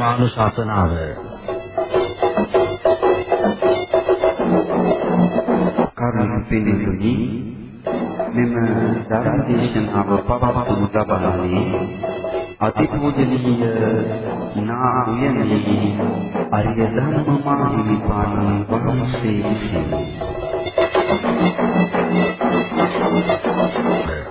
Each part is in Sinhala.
ධර්මානුශාසනාව. කරුණාපෙනුනි මෙම ධර්මදේශනාව පවත්වනු ලබන්නේ අතිපූජනීය නා උයනේ අරිය ධර්මමා හිමිපාණන් වහන්සේ විසින්. සේ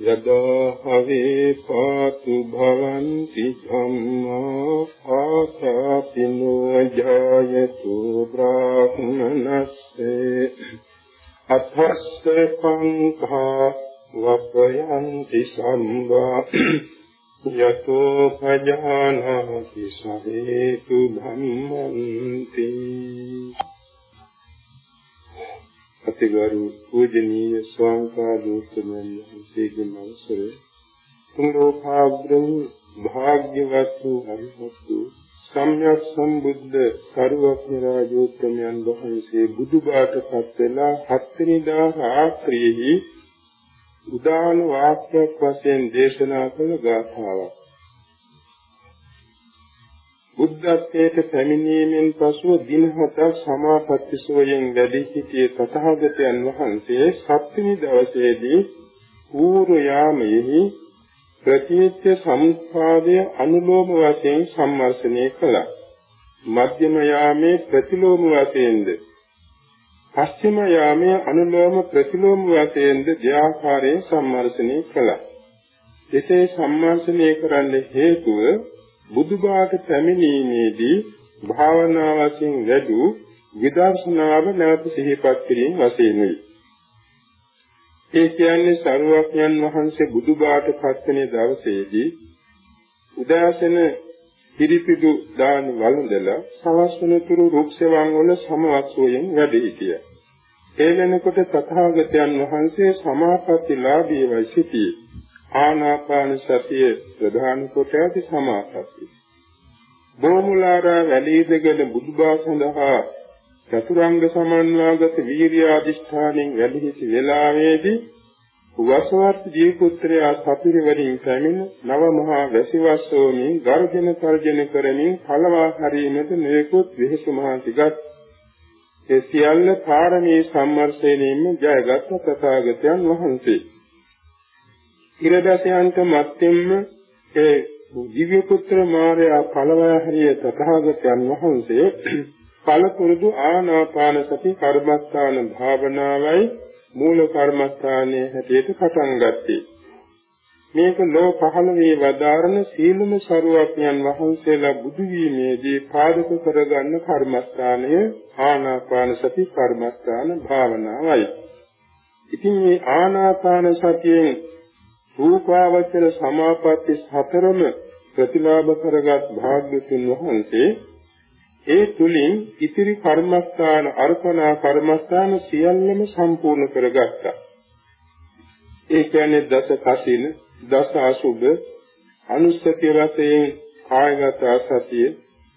යදා හවේ පාතු භවಂತಿ ධම්මා ආසාපිනෝ ජායතු බ්‍රාහ්මනස්සේ අත්ථස්ස පංඛා වපයන්ති සම්වා යතෝ පජානාති සවේතු ධම්මන්ති අතිගරු පූජනීය ස්වාංකාදෝත්තමයන් වහන්සේගේ අවසරේ තුන්ලෝකාග්‍රම භාග්‍යවත් වූ අරිහත්තු සම්්‍යක් සම්බුද්ධ සර්වඥ රාජෝත්තමයන් වහන්සේ බුදුබාටපත් වෙලා හත්වෙනිදා රාත්‍රියේහි උදාන වාක්‍යයක් වශයෙන් දේශනා කළ ගාථාවක්. බුද්ධත්වයට පැමිණීමෙන් පසුව දින හතක් සමාපatti සෝයෙන් වැඩි සිටියේ තථාගතයන් වහන්සේ සත්වෙනි දවසේදී පූර්ව යාමයේහි ප්‍රතිත්‍ය සමුත්පාදය අනුලෝම වශයෙන් සම්මර්ෂණය කළා. මධ්‍යම යාමේ ප්‍රතිලෝම වශයෙන්ද පස්චිම යාමේ අනුලෝම ප්‍රතිලෝම වශයෙන්ද දෙආකාරයෙන් සම්මර්ෂණය කළා. එසේ සම්මර්ෂණය කරන්න හේතුව බුදුබාට පැමිණීමේදී භාවනා වශයෙන් වැඩි විදර්ශනාව නැවත සිහිපත් කිරීම වශයෙන්යි. ඒ කියන්නේ සරුවක්යන් වහන්සේ බුදුබාට පත්වෙන දවසේදී උදාසන පිරිපිදු දාන වළඳලා සවස් වනතුරු රුක්සෙවන් වල සමවත්වයෙන් වැඩ සිටියා. ඒ වෙනකොට තථාගතයන් වහන්සේ සමාපත්තිලාභීවයි සිටියේ. ආනාපාන සතිය ප්‍රධාන කොට ඇති සමාපatti. බෝමුලාරා වැලීදගෙන බුදුබා සඳහා චතුරංග සමන්වාගත වීර්ය අධිෂ්ඨානෙන් වැඩි සිටි වේලාවේදී වසවත් දීපුත්‍රයා සතුරු වලින් පැමිණ නව මහා වැසිවස්සෝමින් ගර්ජන තර්ජන කරමින් කලවා හරීමට නිරකුත් වෙහසු මහන්සිගත් ඒ සියල්ල පාරමී සම්මර්ෂණයෙන්ම ජයගත් තථාගතයන් වහන්සේ ඉරදසයන්ට මැත්තෙන්ම ඒ දිව්‍ය පුත්‍ර මාර්යා පළවය හරිය තථාගතයන් වහන්සේ පළපුරුදු ආනාපාන සති කර්මස්ථාන භාවනාවයි මූල කර්මස්ථානයේ හැටියට පටන් ගත්තේ. මේක ලෝ පහළ වේ වදාරන සීලම සරුවඥන් වහන්සේලා බුදු වීමේදී පාදක කරගන්න කර්මස්ථානය ආනාපාන සති කර්මස්ථාන භාවනාවයි. ඉතින් මේ ආනාපාන සතියෙන් රූපාවචර සමාපatti හතරම ප්‍රතිලාභ කරගත් භාග්‍යතුන් වහන්සේ ඒ තුලින් ඉතිරි කර්මස්ථාන අර්පණා කර්මස්ථාන සියල්ලම සම්පූර්ණ කරගත්තා. ඒ කියන්නේ දස කසින, දස අසුබ, අනුස්සති වශයෙන් කායගත සතිය,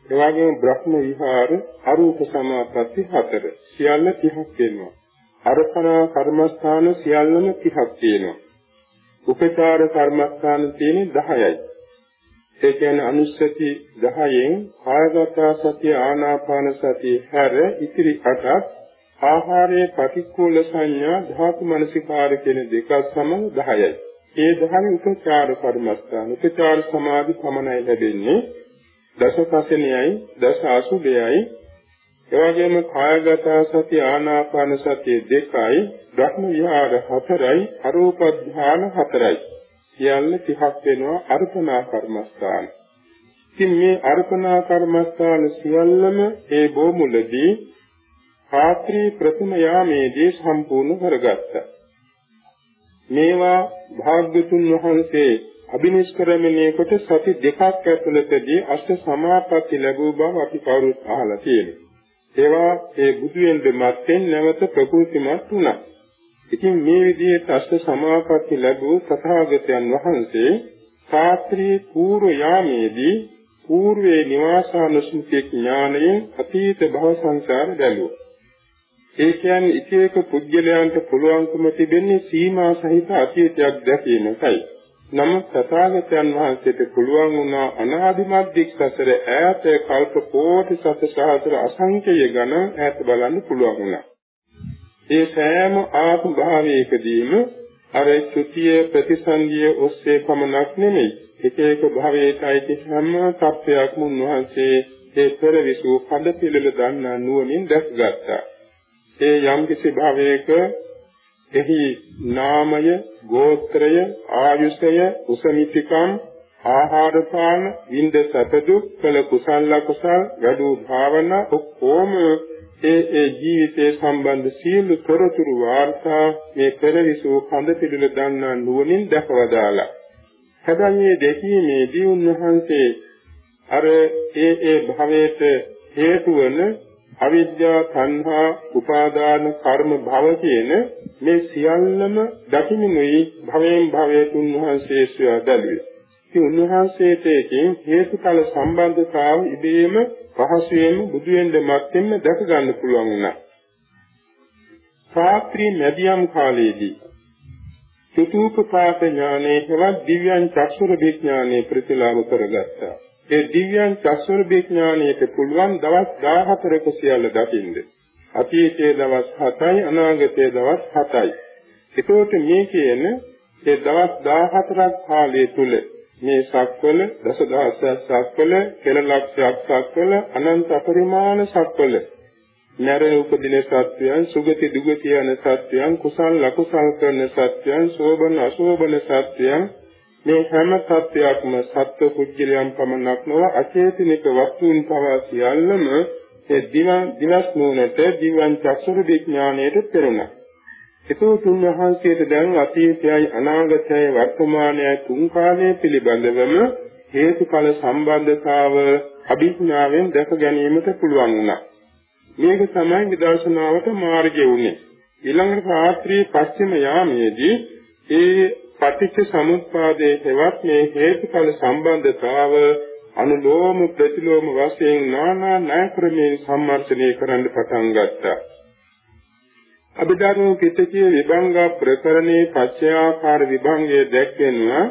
එවාගෙම බ්‍රහ්ම විහාර, අරූප සමාපatti හතර සියල්ල 30ක් වෙනවා. අර්පණා කර්මස්ථාන සියල්ලම 30ක් තියෙනවා. උපචාර කර්මස්ථාන තියෙන්නේ 10යි. ඒ කියන්නේ අනුස්සති 10න් කායගත සතිය ආනාපාන සතිය හැර ඉතිරි 8ක් ආහාරයේ ප්‍රතිකූල සංඥා ධාතු මනසිකාර කියන දෙක සමග 10යි. ඒ 10 උපචාර කර්මස්ථාන උපචාර සමාධි පමණයි ලැබෙන්නේ දස කසණයයි දස අසුභයයි එවැගේම කායගත සති ආනාපාන සතිය දෙකයි ධර්ම විහාර හතරයි අරූප ධාන හතරයි සියල්ල 30ක් වෙනවා අර්පණා කර්මස්ථාන. ඉතින් මේ අර්පණා කර්මස්ථාන සියල්ලම ඒ බොමුලදී රාත්‍රී ප්‍රථම යාමේදී සම්පූර්ණ කරගත්තා. මේවා භාග්‍යතුන් වහන්සේ අභිනිෂ්ක්‍රමණය කොට සති දෙකක් ඇතුළතදී අෂ්ට සමාපatti ලැබූ බව අපි කවුරුත් අහලා තියෙනවා. ඒවා ඒ බුදු වෙන මත්තෙන් නැවත ප්‍රකෘතිමත් වුණා. ඉතින් මේ විදිහට අෂ්ට සමාපatti ලැබූ තථාගතයන් වහන්සේ ශාස්ත්‍රීය පූර්ව යාමේදී పూర్වේ නිවාසානුස්මෘතිය ඥාණයෙන් අතීත භව සංසාර බැලුවා. ඒ කියන්නේ එක එක පුද්ගලයන්ට පුළුවන්කම තිබෙන්නේ සීමා සහිත අතීතයක් දැකීමයි. නමුත් තථාගතයන් වහන්සේට පුළුවන් වුණා අනාදිමත් දික්සසර ඈත කල්ප කෝටි සතසහතර අසංඛ්‍යය ගණන් ඈත බලන්න පුළුවන් වුණා. ඒ සෑම ආත්ම භාවයකදීම අර ත්‍ෘතිය ප්‍රතිසන්දිය ඔස්සේ පමණක් නෙමෙයි එක එක භවයට අයිති හැම තත්වයක්ම උන්වහන්සේ ඒ පෙර විසූ පද පිළිල දන්නා නුවණින් දැක්ගත්තා. ඒ යම් කිසි භවයක එහි නාමය, ගෝත්‍රය, ආයුෂය, උසමිතිකම්, ආහාර පාන, විඳ සතදු කළ කුසල ලකුසල්, වැඩූ භාවනා ඔක්කොම ඒ ඒ ජීවිතයේ සම්බන්ධ සියලු තොරතුරු වාර්තා මේ පෙරවිසූ කඳ පිළිල දන්නා නුවණින් දැකවදාලා. හැබැයි මේ දෙකීමේදී උන්වහන්සේ අර ඒ ඒ භවයට හේතු වන අවිද්‍යා සංහා උපාදාන කර්ම භව කියන මේ සියල්ලම දකිමිනුයි භවයෙන් භවයට උන්වහන්සේ සොයා බැලුවේ. ඉතින් උන්වහන්සේට ඒකෙන් හේතුඵල සම්බන්ධතාව ඉබේම පහසුවෙන්ම බුදු වෙන්න මත්තෙන්ම දැක ගන්න පුළුවන් වුණා. රාත්‍රී මැදියම් කාලයේදී චතුූපපාත ඥානයේ හෙවත් දිව්‍යං චක්ෂුර විඥානයේ ප්‍රතිලාභ කරගත්තා. ඒ දිව්‍යං චක්ෂුර විඥානයේ පුළුවන් දවස් 14ක සියල්ල දකින්න. අතීතයේ දවස් 7යි අනාගතයේ දවස් 7යි. ඒකෝට මේ කියන ඒ දවස් 14ක් කාලය තුල මේ සක්වල දසදහසක් සක්වල කෙල ලක්ෂයක් සක්වල අනන්ත අපරිමාණ සක්වල නැරෙන උපදින සත්වයන් සුගති දුගති යන සත්වයන් කුසල් ලකුසල් කරන සත්වයන් සෝබන අසෝබන සත්වයන් මේ හැම සත්වයක්ම සත්ව කුජලයන් පමණක් නොව අචේතනික වස්තුන් පවා සියල්ලම ඒ දින දිනස් නුනට දිවන් චක්ෂුර විඥාණයට පෙරුණා. ඒතෝ තුන් වහන්සේට දැන් අතීතයයි අනාගතයයි වර්තමානයයි තුන් කාලයේ පිළිබඳවම හේතුඵල සම්බන්ධතාව අභිඥාවෙන් දැක ගැනීමට පුළුවන් වුණා. මේක තමයි විදර්ශනාවට මාර්ගය උනේ. ඊළඟට රාත්‍රී පස්චිම යාමේදී ඒ පටිච්ච සමුප්පාදයේ හෙවත් මේ හේතුඵල සම්බන්ධතාව අනුලෝම ප්‍රතිලෝම වශයෙන් নানা ණය ක්‍රමයෙන් සම්මර්ෂණය කරන්න පටන් ගත්තා. අභිධර්ම පිටකයේ විභංග ප්‍රකරණේ පච්චයාකාර විභංගයේ දැක්වෙනවා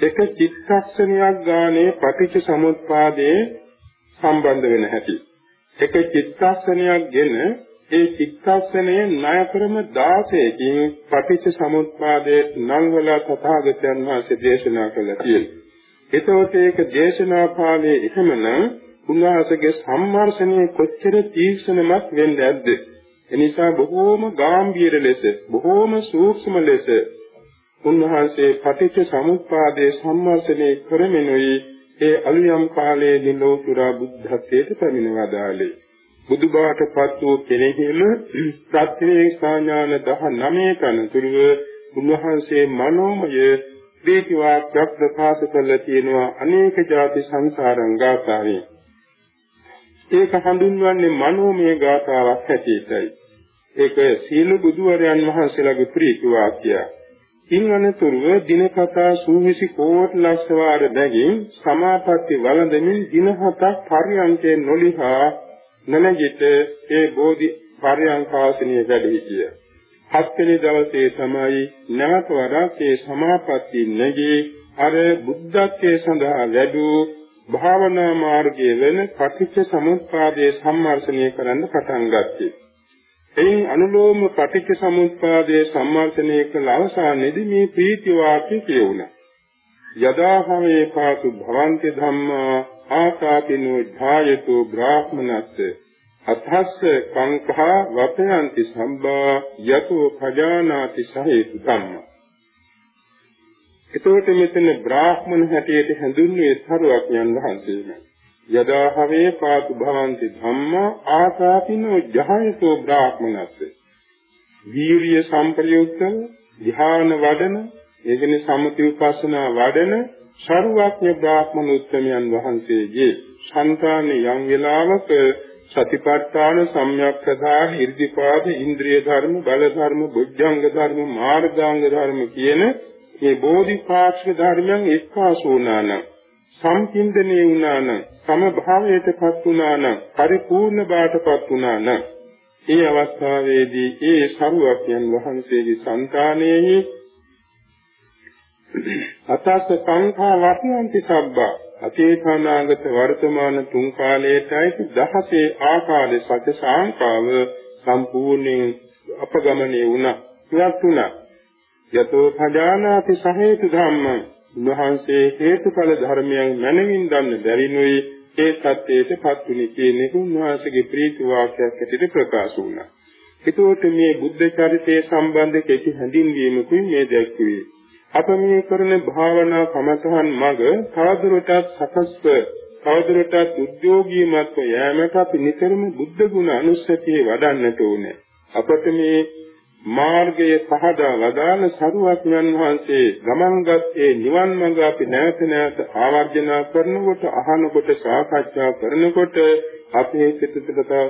එක චිත්තක්ෂණයක් ගානේ පටිච්ච සමුප්පාදයේ සම්බන්ධ වෙන හැටි. එක චිත්තක්ෂණයක් ගෙන ඒ චිත්තක්ෂණයේ ණය ක්‍රම 16කින් පටිච්ච සමුප්පාදයේ නංවල තථාගතයන් වහන්සේ දේශනා කළා කියලා. එතකොට ඒක දේශනා පාළේ එහෙමනම් උන්වහන්සේගේ සම්මර්ෂණය කොච්චර තීක්ෂණමත් වෙන්නේ නැද්ද? එනිසා බොහෝම ගැඹීර ලෙස බොහෝම සූක්ෂම ලෙස උන්වහන්සේ පටිච්ච සමුප්පාදයේ සම්මර්ෂණය කරමිනුයි ඒ අලුයම් කාලයේදී ලෝතුරා බුද්ධත්වයට පැමිණ වදාළේ. බුදුබාටපත් වූ කෙනෙකුම ප්‍රත්‍යවේක්ෂා ඥාන 19 කනතුරුව උන්වහන්සේ මනෝමය ප්‍රීති වාක්‍යයක් ප්‍රකාශ කළ තියෙනවා අනේක ಜಾති සංසාරං ගාථාවේ. ඒක හඳුන්වන්නේ මනෝමය ගාථාවක් හැටියටයි. ඒක සීල බුදුවරයන් වහන්සේලාගේ ප්‍රීති වාක්‍යයක්. ඉන් අනතුරුව දිනපතා සූවිසි කෝටි ලක්ෂ වාර බැගින් සමාපatti වළඳමින් දින හතක් පරියන්කේ නොලිහා නැනගිට ඒ බෝධි පරියන්කාසනිය වැඩ සිටිය. හත්වෙනි දවසේ තමයි නැවත වරක් ඒ සමාපatti නැගී අර බුද්ධත්වයේ සඳහා වැඩූ භාවනා මාර්ගයේ වෙන පටිච්ච සමුප්පාදයේ සම්මර්ෂණය කරන්න පටන් ගත්තේ. එයින් අනුලෝම පටිච්ච සමුප්පාදයේ සම්මර්ෂණය කළ අවසානයේදී මේ ප්‍රීති වාක්‍ය කියුණා. යදාහමේ පාතු භවන්ති ධම්මා ආකාපිනෝ ඡායතු බ්‍රාහ්මනස්ස අතස්ස කංකා වපයන්ති සම්බා යතෝ පජානාති සහේතු ධම්ම. එතකොට මෙතන බ්‍රාහ්මණ හැටියට හැඳින්වුවේ සරුවක් යන වහන්සේමයි. යදාහවේ පාතු භවಂತಿ ධම්මා ආසාපිනෝ ජහයතෝ බ්‍රාහ්මනස්ස වීරිය සම්ප්‍රයුක්තව ධ්‍යාන වඩන ඒ කියන්නේ සම්මුති විපස්සනා වඩන සරුවඥ බ්‍රාහ්මණ උත්තමයන් වහන්සේගේ సంతානේ යම් වෙලාවක සතිපට්ඨාන සම්‍යක් ප්‍රදාන irdipaද ඉන්ද්‍රිය ධර්ම බල ධර්ම බුද්ධංග ධර්ම මාර්ගාංග ධර්ම කියන මේ බෝධිපාක්ෂික ධර්මයන් එක්කාසු වුණානම් සම්පින්දනේ වුණානම් සමභාවයටපත් වුණානම් පරිපූර්ණ බාටපත් වුණානම් ඒ අවස්ථාවේදී ඒ සරුවඥන් වහන්සේගේ సంతානෙහි අතස්ස සංඛා වර්ණන්ති සබ්බා අතීතනාගත වර්තමාන තුන් කාලයටයි දහසේ ආකාරයේ සත්‍ය සාංකාව සම්පූර්ණයෙන් අපගමනයේ වුණා. ඉවත් වුණා. යතෝ භජානාති සහේතු ධම්මං උන්වහන්සේ හේතුඵල ධර්මයන් මනමින් දන්න බැරිනුයි ඒ සත්‍යයට පත්ුනි කියන එක උන්වහන්සේගේ ප්‍රීති වාක්‍යයක් ඇටියට ප්‍රකාශ වුණා. ඒතකොට මේ බුද්ධ චරිතයේ සම්බන්ධ කෙටි හැඳින්වීමකුයි මේ දැක්වේ. අප මේ කරන භාවනා කමතහන් මඟ තවදුරටත් සකස්ව තවදුරටත් උද්‍යෝගීමත්ව යෑමට අපි නිතරම බුද්ධ ගුණ අනුස්සතිය වඩන්නට ඕනේ. අපට මේ මාර්ගයේ පහදා වදාළ සරුවඥන් වහන්සේ ගමන්ගත් ඒ නිවන් මඟ අපි නැවත නැවත ආවර්ජනා කරනකොට අහනකොට සාකච්ඡා කරනකොට අපේ සිතට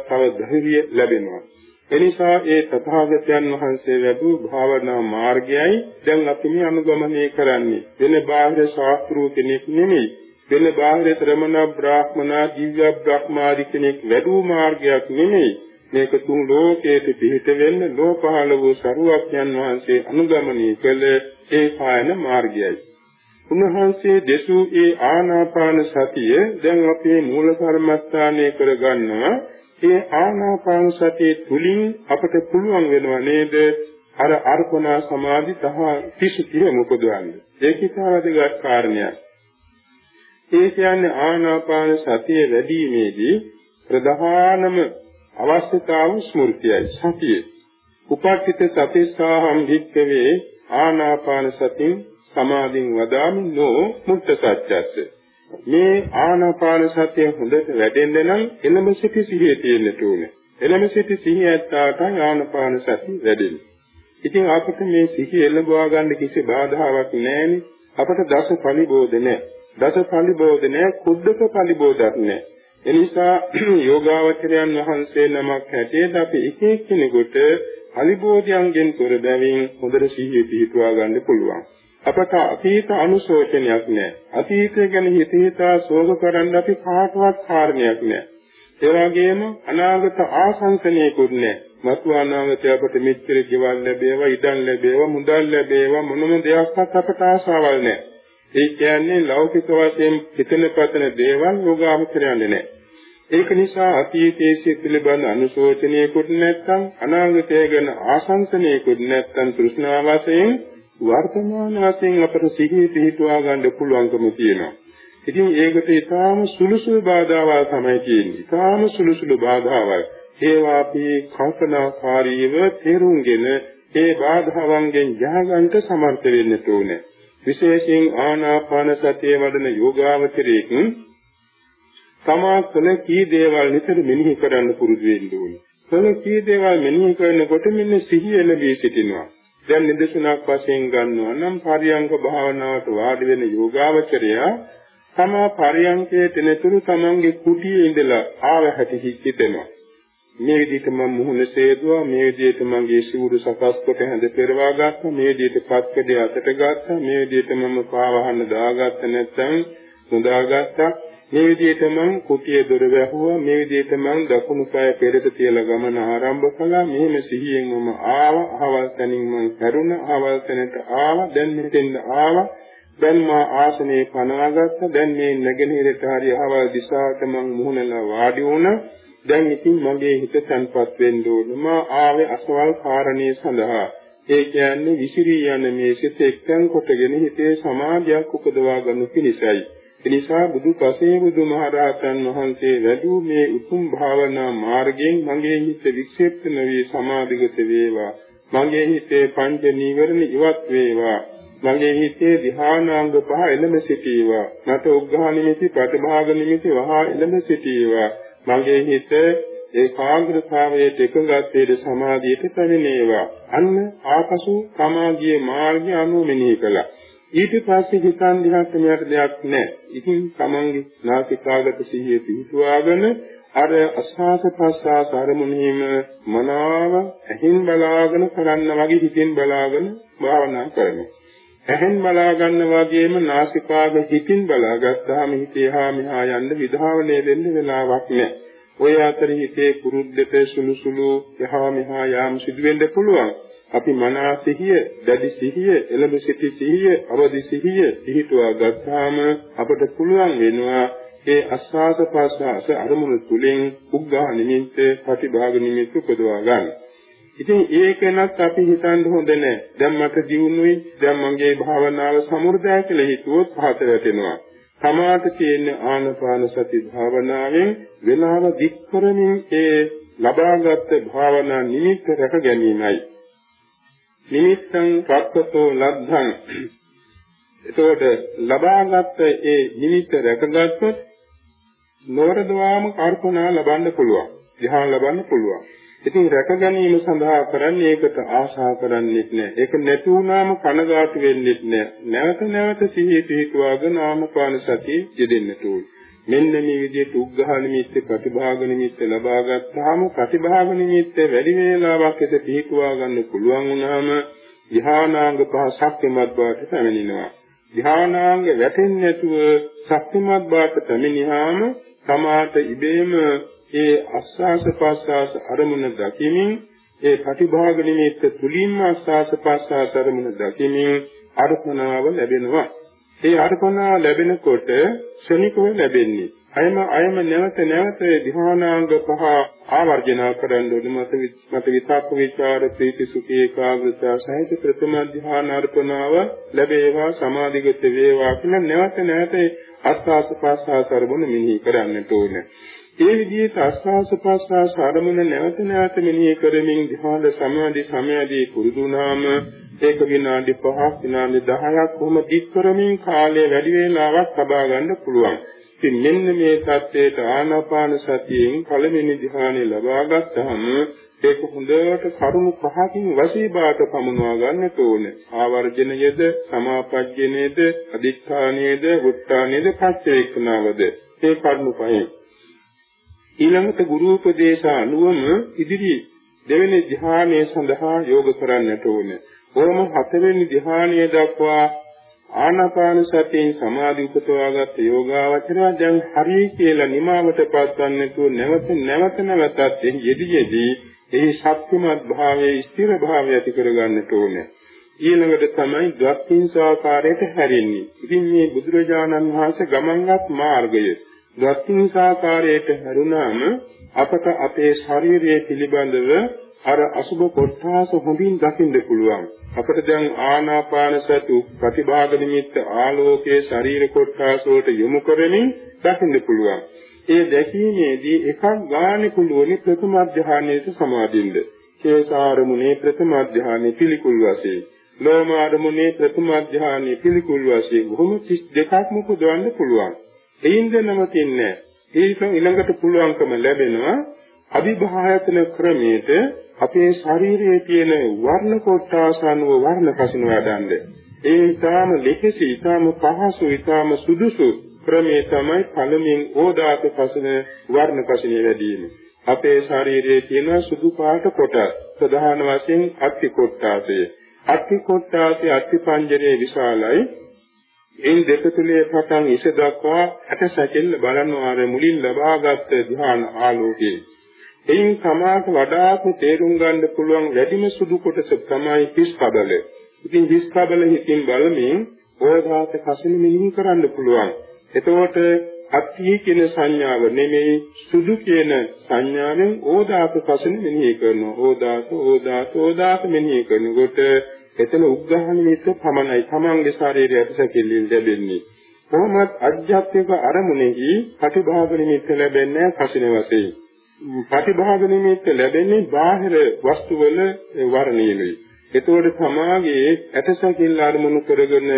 තව ධෛර්යය ලැබෙනවා. එනිසා ඒ තථාගතයන් වහන්සේ ලැබූ භාවනා මාර්ගයයි දැන් අපි මේ අනුගමනය කරන්නේ. වෙන බාහිර ශාස්ත්‍රූ කෙනෙක් නෙමෙයි. වෙන බාහිර ශ්‍රමණ බ්‍රාහ්මනා දිව්‍ය බ්‍රහ්මාදි කෙනෙක් වැඩූ මාර්ගයක් නෙමෙයි. මේක තුන් ලෝකයේ පිහිට වෙන්න ලෝකහල වූ සරුවක්යන් වහන්සේ අනුගමනය කළ ඒ පායන මාර්ගයයි. උන්වහන්සේ දෙසූ ඒ ආනාපාන සතිය දැන් අපේ මූල කර්මස්ථානයේ කරගන්නවා ඒ ආනාපාන සතිය තුලින් අපට පුළුවන් වෙනව නේද? අර අර්පණා සමාධි තහ 30 මොකදවන්නේ ඒක ඉතාවදගත් කාරණයක්. ඒ කියන්නේ ආනාපාන සතිය වැඩිීමේදී ප්‍රධානම අවශ්‍යතාව ස්මෘතියයි සතිය. උපට්ඨිත සතිස්සාහම් භික්කවේ ආනාපාන සතින් සමාධින් වදාමි නෝ මුත්ත සත්‍යස්ස. මේ ආනාපාන සතිය හොඳට වැඩෙන්න නම් එළඹ සිටි සිහිය තියෙන්න ඕනේ. එළඹ සිටි සිහිය ඇත්තාටයි ආනාපාන සතිය වැඩෙන්නේ. ඉතින් අපිට මේ සිහිය එළඹවා ගන්න කිසි බාධාවක් නැහැනේ. අපට දස පරිබෝධ නැහැ. දස පරිබෝධ නැහැ, කුද්දක පරිබෝධයක් නැහැ. එනිසා යෝගාවචරයන් වහන්සේ නමක් හැටියට අපි එක එක්කෙනෙකුට පරිබෝධයන්ගෙන් තොර බැවින් හොඳට සිහිය පිහිටුවා ගන්න පුළුවන්. අපට අතීත අනුශෝචනයක් නැහැ. අතීතය ගැන හිත හිතා ශෝක කරන්න අපි කාටවත් කාරණයක් නැහැ. ඒ වගේම අනාගත ආසංසනයකුත් නැහැ. මතු අනාගතය අපට මෙච්චර ජීවල් ලැබේවා, ඉඩම් ලැබේවා, මුදල් ලැබේවා මොනම දෙයක්වත් අපට ආසාවල් නැහැ. ඒ කියන්නේ ලෞකික වශයෙන් හිතන පතන දේවල් යෝගාවචරයන්නේ නැහැ. ඒක නිසා අතීතයේ සිට පිළිබඳ අනුශෝචනයකුත් නැත්නම් අනාගතය ගැන ආසංසනයකුත් නැත්නම් තෘෂ්ණාව වශයෙන් වර්තමාන වශයෙන් අපට සිහිය පිහිටුවා ගන්න පුළුවන්කම තියෙනවා. ඉතින් ඒකට ඊටාම සුළුසුළු බාධාවල් තමයි තියෙන්නේ. ඊටාම සුළුසුළු බාධාවල්. ඒවා අපි කල්පනාකාරීව තේරුම්ගෙන ඒ බාධාවන්ගෙන් යහගන්ට සමර්ථ වෙන්න ඕනේ. විශේෂයෙන් ආනාපාන සතිය වඩන යෝගාවචරයේක තමා කළ කී දේවල් නිතර මෙනෙහි කරන්න පුරුදු වෙන්න ඕනේ. කළ කී දේවල් මෙනෙහි කරනකොට මෙන්න සිහිය ලැබී සිටිනවා. දැන් නිදසුනක් වශයෙන් ගන්නවා නම් පරියංග භාවනාවට වාඩි වෙන යෝගාවචරයා තමා පරියංගයේ තෙනතුරු තමන්ගේ කුටියේ ඉඳලා ආව හැටි හිතෙනවා. මේ විදිහට මම මුහුණ සේදුවා මේ විදිහට මගේ සිවුරු සකස් කොට හැඳ පෙරවා ගත්තා මේ විදිහට පත්කඩේ අතට ගත්තා මේ විදිහට මම පාවහන්න දාගත්ත නැත්නම් මුදාගත්තා මේ විදිහට මම කුටියේ දොර වැහුවා මේ විදිහට මම දකුණු පාය පෙරට තියලා ගමන ආරම්භ කළා. මෙහෙම සිහියෙන් මම ආවා අහවල් තැනින් මම හැරුණා අහවල් තැනට ආවා දැන් මෙතෙන්ද ආවා. දැන් මා ආසනේ පනවාගත්තා දැන් මේ නැගෙනහිරට හරි අහවල් දිශාවට මම මුහුණලා වාඩි වුණා. දැන් ඉතින් මගේ හිත තන්පත් වෙන්න ඕන. මා ආවේ අසවල් කාරණේ සඳහා. ඒ කියන්නේ විසිරී යන මේ සිත එක්තෙන් කොටගෙන හිතේ සමාධියක් උපදවා ගන්න පිණිසයි. එනිසා බුදු පසේ බුදු මහරහතන් වහන්සේ වැඩූ මේ උතුම් භාවනා මාර්ගයෙන් මගේ හිත වික්ෂේප්ත නොවේ සමාධිගත වේවා. මගේ හිතේ පංච නීවරණ ඉවත් වේවා. මගේ හිතේ ධානාංග පහ එළඹ සිටීවා. මට උග්ඝා නිමිති ප්‍රතිභාග නිමිති වහා එළඹ සිටීවා. මගේ හිත ඒකාග්‍රතාවයේ එකඟත්වයේ සමාධියට පැමිණේවා. අන්න ආපසු සමාධියේ මාර්ගය අනුව මෙනෙහි කළා. ඊට පස්සේ හිතන් දිහාට මෙයාට දෙයක් නැහැ. ඉතින් තමන්ගේ නාසිකාගත සිහිය පිහිටුවාගෙන අර අස්වාස ප්‍රස්වාස අරමුණීම මනාව ඇහින් බලාගෙන කරන්න වගේ හිතෙන් බලාගෙන භාවනා කරනවා. ඇහෙන් බලා ගන්න වගේම නාසිකාග හිතින් බලාගත්තාම හිතේ හා මෙහා යන්න විධාවනය වෙන්න වෙලාවක් නැහැ. ඔය අතර හිතේ කුරුද්දට සුළු සුළු යහා මෙහා යාම සිදු වෙන්න පුළුවන්. අපි මනා සිහිය, දැඩි සිහිය, එළඹ සිටි සිහිය, අවදි සිහිය පිහිටුවා ගත්තාම අපට පුළුවන් වෙනවා ඒ අස්වාස ප්‍රස්වාස අරමුණු තුලින් උග්ඝා නිමිත්ත, ප්‍රතිභාග නිමිත්ත උපදවා ගන්න. ඉතින් ඒකනත් අපි හිතන්න හොඳ නැහැ. දැන් මට දියුණුවයි, දැන් මගේ භාවනාව සමෘද්ධයි කියලා හිතුවොත් පහත වැටෙනවා. තමාට තියෙන ආනපාන සති භාවනාවෙන් වෙලාව දික් කරමින් ඒ ලබාගත් භාවනා නිමිත්ත රැක ගැනීමයි. නිමිත්තං ප්‍රත්‍යතෝ ලබ්ධං එතකොට ලබාගත් ඒ නිමිත්ත රැකගත්තොත් නොවරදවාම කල්පනා ලබන්න පුළුවන්. ධ්‍යාන ලබන්න පුළුවන්. ඉතින් රැක ගැනීම සඳහා කරන්නේ ඒකට ආශා කරන්නේත් නැහැ. ඒක නැති වුණාම කනගාටු වෙන්නෙත් නැහැ. නැවත නැවත සිහිය පිහිටුවාගෙන ආමපාන සතිය යෙදෙන්නට ඕනේ. මෙන්න මේ විදිහට උග්ඝහ නිමිත්ත ප්‍රතිභාග නිමිත්ත ලබා ගත්තාම ප්‍රතිභාග නිමිත්ත වැඩි වේලාවක් එත පිහිටුවා ගන්න පුළුවන් වුණාම ධ්‍යානාංග පහ ශක්තිමත් බවට පැමිණෙනවා. ධ්‍යානාංග වැටෙන්නේ නැතුව ශක්තිමත් බවට පැමිණියාම සමාත ඉබේම ඒ ආස්වාස ප්‍රාස්වාස අරමුණ දකිමින් ඒ ප්‍රතිභාග නිමිත්ත තුලින්ම ආස්වාස ප්‍රාස්වාස අරමුණ දකිමින් අර්පණාව ලැබෙනවා. ඒ අර්පණාව ලැබෙනකොට ශනිකව ලැබෙන්නේ. අයම අයම නැවත නැවත ධ්‍යානාංග පහ ආවර්ජන කරන්න ඕන මත මත විතක්ක විචාර ප්‍රීති සුඛ ඒකාග්‍රතාව සහිත ප්‍රථම ධ්‍යාන අර්පණාව ලැබේවා සමාධිගත වේවා කියලා නැවත නැවත ආස්වාස ප්‍රාස්වාස අරමුණ මෙහි කරන්නට ඕනේ. ඒ විදිහට ආස්වාස ප්‍රාස්වාස ආරමුණ නැවත නැවත මෙනෙහි කරමින් ධ්‍යාන සමාධි සමාධියේ කුරුදු නාම ඒක විනාඩි 5ක් විනාඩි 10ක් කොහොම දික් කරමින් කාලය වැඩි වේලාවක් ලබා ගන්න පුළුවන්. ඉතින් මෙන්න මේ தත්ත්වයට ආනාපාන සතියෙන් පළවෙනි ධ්‍යානෙ ලබා ගත්තහම ඒක හොඳට කරුණු පහකින් වශීභාත පමුණවා ගන්නට ඕනේ. ආවර්ජනයේද, සමාපජ්ජනයේද, අදිත්‍යානයේද, වුත්තානයේද, පච්චේක්ෂණවද. ඒ කරුණු පහෙන් ඊළඟට ගුරු උපදේශ අනුවම ඉදිරි දෙවෙනි ධ්‍යානයේ සඳහා යෝග කරන්නට ඕනේ. කොහොම හතරවෙනි ධ්‍යානයේ දක්වා ආනාපාන සතියෙන් සමාධි උපතවාගත් යෝගාවචරය දැන් හරි කියලා නිමාවට පත්වන්නේතු නැවත නැවත නැවතත් එහි යෙදීදී එහි ශක්තිමත් භාවයේ ස්ථිර භාවය ඇති කරගන්නට ඕනේ. ඊළඟට තමයි ද්වක්ඛින්සාකාරයට හැරෙන්නේ. ඉතින් මේ බුදුරජාණන් වහන්සේ ගමන්ගත් මාර්ගය දත්තිංසාකාරයට හැරුණාම අපට අපේ ශාරීරිය පිළිබඳව අර අසුබ කොටාස හොඳින් දකින්න පුළුවන්. අපට දැන් ආනාපාන සතු ප්‍රතිභාග නිමිත්ත ආලෝකයේ ශරීර කොටාස වලට යොමු කරමින් දකින්න පුළුවන්. ඒ දැකීමේදී එකක් ගානේ පුළුවන් ප්‍රථම අධ්‍යානයේට සමාදින්න. කේසාරමුණේ ප්‍රථම අධ්‍යානයේ පිළිකුල් වශයෙන් ලෝමාරමුණේ ප්‍රථම අධ්‍යානයේ පිළිකුල් වශයෙන් බොහොම 32ක්ම පුදවන්න පුළුවන්. එයින්ද නවතින්නේ ඒක ඊළඟට පුළුවන්කම ලැබෙනවා අභිභායතන ක්‍රමයේද අපේ ශරීරයේ තියෙන වර්ණ කොටාසනුව වර්ණ කසින වඩන්නේ ඒ ඊටාම ලෙකසි ඊටාම පහසු ඊටාම සුදුසු ක්‍රමයේ තමයි පළමුවෙන් ඕදාත කසින වර්ණ කසිනේ වැඩි අපේ ශරීරයේ තියෙන සුදු පාට කොටස් ප්‍රධාන වශයෙන් අත්ති කොටාසය. අත්ති කොටාසය අත්ති පංජරයේ විශාලයි. එයින් දෙක තුලේ පටන් ඉස දක්වා ඇට සැකෙල්ල බලනවා මුලින් ලබාගත් ධ්‍යාන ආලෝකයේ. එයින් සමාත වඩාත් තේරුම් ගන්න පුළුවන් වැඩිම සුදු කොටස තමයි හිස් කබල. ඉතින් හිස් කබල හිතින් බලමින් ඕදාත කසින මෙහි කරන්න පුළුවන්. එතකොට අත්හි කියන සංඥාව නෙමෙයි සුදු කියන සංඥාවෙන් ඕදාත කසින මෙහි කරනවා. ඕදාත ඕදාත ඕදාත මෙහි කරනකොට එතන උග්ඝහ නිමිත්ත පමණයි තමන්ගේ ශාරීරික ඇටසැකිල්ලෙන් ලැබෙන්නේ. කොහොමත් අධ්‍යාත්මික අරමුණෙහි ප්‍රතිභාග නිමිත්ත ලැබෙන්නේ කසින වශයෙන්. ප්‍රතිභාග නිමිත්ත ලැබෙන්නේ බාහිර වස්තුවල වර්ණයලයි. එතකොට සමාගයේ ඇටසැකිල්ල අරමුණු කරගෙන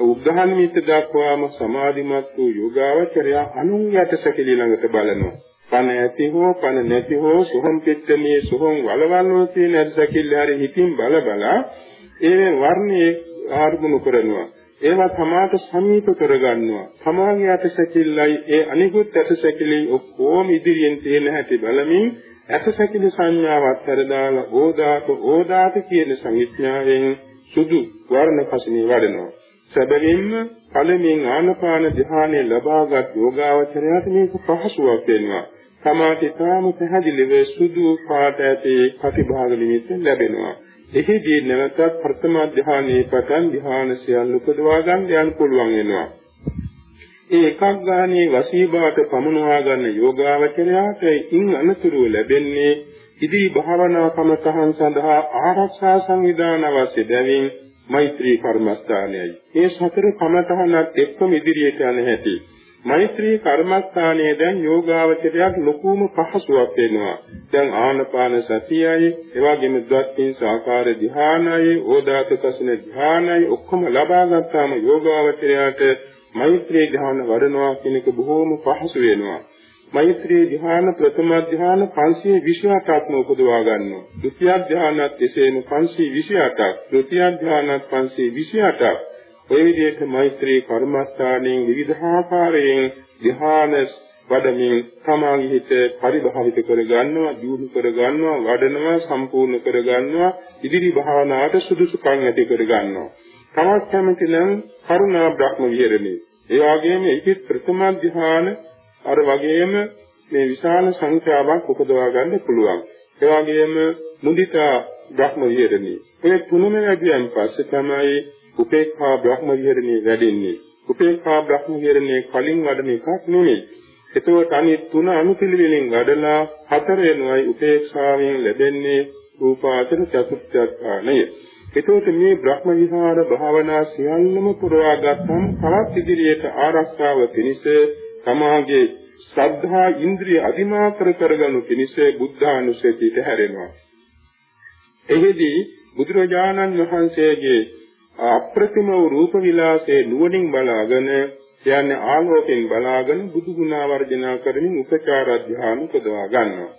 උග්ඝහ නිමිත්ත දක්වාම සමාධිමත් වූ යෝගාවචරය අනුන්ගේ ඇටසැකිලි ළඟට බලනවා. පණ ඇති හෝ පණ නැති හෝ සුහම් පිට්ඨමේ සුහම් වලවල්නෝ කියන ඇටසැකිල්ල හරි හිතින් බල බලා ඒ වර්ණයේ ආර්ගුණ කරනවා. ඒවා තමාට සමීප කරගන්නවා. තමාගේ අතසැකිල්ලයි ඒ අනිකුත් අතසැකිලි ඔක්කොම ඉදිරියෙන් තියෙන හැටි බලමින් අතසැකිලි සංඥාවත් කරදාලා ඕදාත ඕදාත කියන සංඥාවෙන් සුදු වර්ණ කසිනේ වඩනවා. සැබවින්ම පළමුවෙන් ආනපාන ධ්‍යානය ලබාගත් යෝගාවචරයට මේක පහසුවක් වෙනවා. සමාධි තාම පැහැදිලිව සුදු පාට ඇති ප්‍රතිභාග නිමිත්ත ලැබෙනවා. එහිදී නැවතත් ප්‍රථම ධ්‍යානයේ පටන් ධ්‍යාන සියල්ල උපදවා ගන්න යන්න පුළුවන් වෙනවා. ඒ එකක් ගානේ වසීබාට පමුණවා ගන්න යෝගාවචරයාට ඉන් අනතුරුව ලැබෙන්නේ ඉදිරි භාවනා කමතහන් සඳහා ආරක්ෂා සංවිධාන අවශ්‍ය බැවින් මෛත්‍රී කර්මස්ථානයයි. ඒ සතර කමතහනත් එක්කම ඉදිරියට යන හැටි. මෛත්‍රී කර්මස්ථානයේ දැන් යෝගාවචරයක් ලොකුම පහසුවක් වෙනවා. දැන් ආනපාන සතියයි, එවාගෙම ද්වත්ින් සාකාර ධ්‍යානයි, ඕදාත කසින ධ්‍යානයි ඔක්කොම ලබා ගත්තාම යෝගාවචරයට මෛත්‍රී ධ්‍යාන වඩනවා කියන එක බොහෝම පහසු වෙනවා. මෛත්‍රී ධ්‍යාන ප්‍රථම ධ්‍යාන 528ක්ම උපදවා ගන්නවා. ဒုတိ ය ධ්‍යානත් එසේම 528ක්, තෘතිය ධ්‍යානත් 528ක්. ඔය විදිහට මෛත්‍රී කර්මස්ථානයෙන් විවිධාකාරයෙන් ධ්‍යාන වඩමින් තමාගේ හිත පරිභාවිත කරගන්නවා, දියුණු කරගන්නවා, වඩනවා, සම්පූර්ණ කරගන්නවා, ඉදිරි භාවනාවට සුදුසුකම් ඇති කරගන්නවා. තවත් කැමති නම් කරුණා බ්‍රහ්ම විහරණේ. ඒ වගේම ඉතිත් ප්‍රථම ධ්‍යාන අර වගේම මේ විශාල සංඛ්‍යාවක් උපදවා ගන්න පුළුවන්. ඒ වගේම මුදිතා බ්‍රහ්ම විහරණේ. මේ තුනම ලැබියන් පස්සේ තමයි උපේක්ඛා බ්‍රහ්ම විහරණේ වැඩෙන්නේ. උපේක්ඛා බ්‍රහ්ම විහරණේ කලින් වඩන එකක් නෙමෙයි. එතකොට අනිත් තුන අනුපිළිවෙලින් වඩලා හතර වෙනවයි උපේක්ෂාවෙන් ලැබෙන්නේ රූපාචර චතුත්ථානය. එතකොට මේ බ්‍රහ්ම විහාර භාවනා සියල්ලම පුරවා ගත්තම තවත් ඉදිරියට ආරක්ෂාව පිණිස සමාගයේ ශ්‍රද්ධා ඉන්ද්‍රිය අධිමාත්‍ර කරගනු පිණිස බුද්ධානුස්සතියට හැරෙනවා. එහිදී බුදුරජාණන් වහන්සේගේ අප්‍රතිම වූ රූප විලාසයේ නුවණින් බලාගෙන කියන්නේ ආලෝකයෙන් බලාගෙන බුදු ගුණ වර්ජනා කරමින් උපචාර ධ්‍යාන උපදවා ගන්නවා.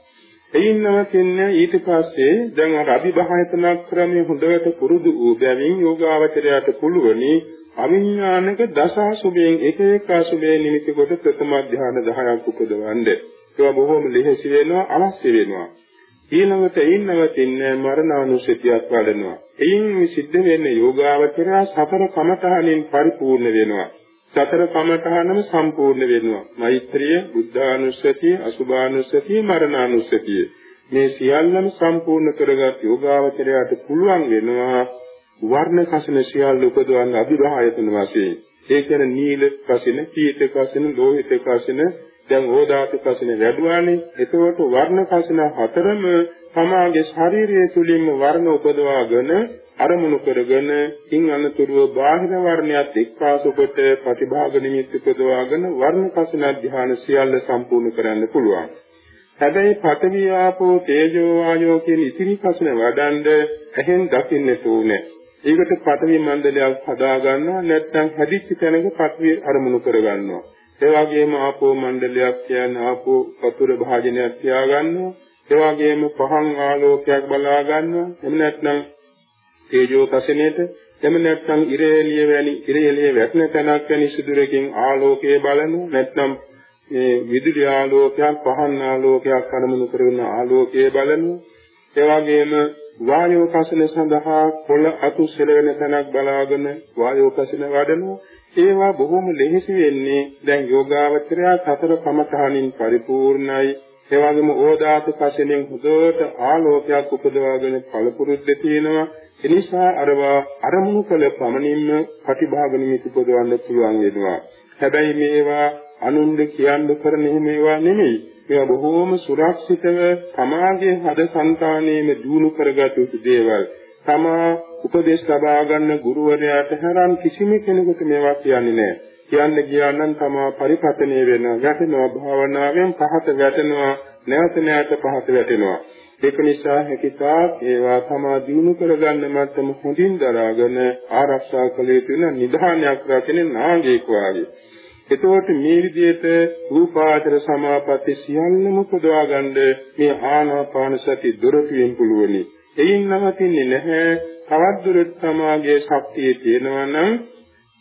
එයින් නවතින්නේ ඊට පස්සේ දැන් අර අභිභායතන ක්‍රමයේ හොඳට පුරුදු වූ බැවින් යෝගාවචරයට පුළුවනි අවිඥානික දසාසුභයෙන් එක එක අසුභේ නිමිති කොට ප්‍රථම ධ්‍යාන 10ක් උපදවන්නේ. ඒවා බොහොම ලෙහෙසි වෙනවා අවශ්‍ය වෙනවා. ඊළඟට එයින් නවතින්නේ මරණානුස්සතියක් වඩනවා. එයින් සිද්ධ වෙන්නේ යෝගාවචරය සතර කමඨහණින් පරිපූර්ණ වෙනවා. සතර කමඨහනම සම්පූර්ණ වෙනවා. මෛත්‍රිය, බුද්ධානුස්සතිය, අසුභානුස්සතිය, මරණානුස්සතිය. මේ සියල්ලම සම්පූර්ණ කරගත් යෝගාවචරයට පුළුවන් වෙනවා වර්ණ කසින සියල්ල උපදවන්න අභිභායතන වශයෙන්. ඒ කියන්නේ නීල කසින, පීත කසින, ලෝහිත කසින, දැන් ඕදාත කසින වැඩුවානේ. එතකොට වර්ණ කසින හතරම තමාගේ ශාරීරිය තුලින්ම වර්ණ උපදවාගෙන අරමුණු කරගෙන ඉන් අනතුරුව බාහිර වර්ණයත් එක්කාසු කොට ප්‍රතිභාග නිමිත්ත උපදවාගෙන වර්ණ කසින ධ්‍යාන සියල්ල සම්පූර්ණ කරන්න පුළුවන්. හැබැයි පඨවි ආපෝ තේජෝ වායෝ කියන ඉතිරි කසින වඩන්ඩ ඇහෙන් දකින්නට උනේ. ඒකට පඨවි මණ්ඩලයක් හදා ගන්නවා නැත්නම් හැදිච්ච තැනක පඨවි අරමුණු කර ගන්නවා. ඒ වගේම ආපෝ මණ්ඩලයක් කියන්නේ ආපෝ වතුර භාජනයක් තියාගන්නවා. ඒ වගේම පහන් ආලෝකයක් බලා ගන්නවා. එහෙම නැත්නම් තේජෝ කසනේට එහෙම නැත්නම් ඉරේලිය වැනි ඉරේලිය වැටෙන තැනක් වැනි සිදුරකින් ආලෝකය බලනවා. නැත්නම් මේ විදුලි ආලෝකයක් පහන් ආලෝකයක් අරමුණු කරගෙන ආලෝකය බලනවා. ඒ වගේම වායෝ කසන සඳහා කොළ අතු සෙලවෙන තැනක් බලාගෙන වායෝ කසන වඩනවා. ඒවා බොහොම ලෙහෙසි වෙන්නේ දැන් යෝගාවචරය සතර කමඨානින් පරිපූර්ණයි ඒ වගේම ඕදාත කසිනෙන් හොඳට ආලෝකයක් උපදවාගෙන පළපුරුද්ද තියෙනවා. එනිසා අරවා අරමුණු කළ පමණින්ම ප්‍රතිභාග නිමිති උපදවන්න පුළුවන් වෙනවා. හැබැයි මේවා අනුන්ද කියන්න කරන මේවා නෙමෙයි. මේවා බොහෝම සුරක්ෂිතව සමාජයේ හද సంతානයේම දිනු කරගත යුතු දේවල්. තමා උපදේශ ලබා ගන්න ගුරුවරයාට හැරන් කිසිම කෙනෙකුට මේවා කියන්නේ නැහැ. කියන්න ගියා නම් තමා පරිපතනය වෙනවා වැටෙනවා භාවනාවෙන් පහත වැටෙනවා නැවත නැවත පහත වැටෙනවා ඒක නිසා හැකිතාක් ඒවා තමා දිනු කරගන්න මත්තම හොඳින් දරාගෙන ආරක්ෂා කළ යුතු වෙන නිධානයක් රැකෙන නාගයෙක් වාගේ එතකොට මේ විදිහට රූපාචර සමාපatti සියල්ලම පුදවා ගන්න මේ ආනාපාන සති දොරටුවෙන් පුළුවනි. එයින් නවතින්නේ නැහැ. තවත් දුරට සමාගයේ ශක්තිය තියෙනවා නම්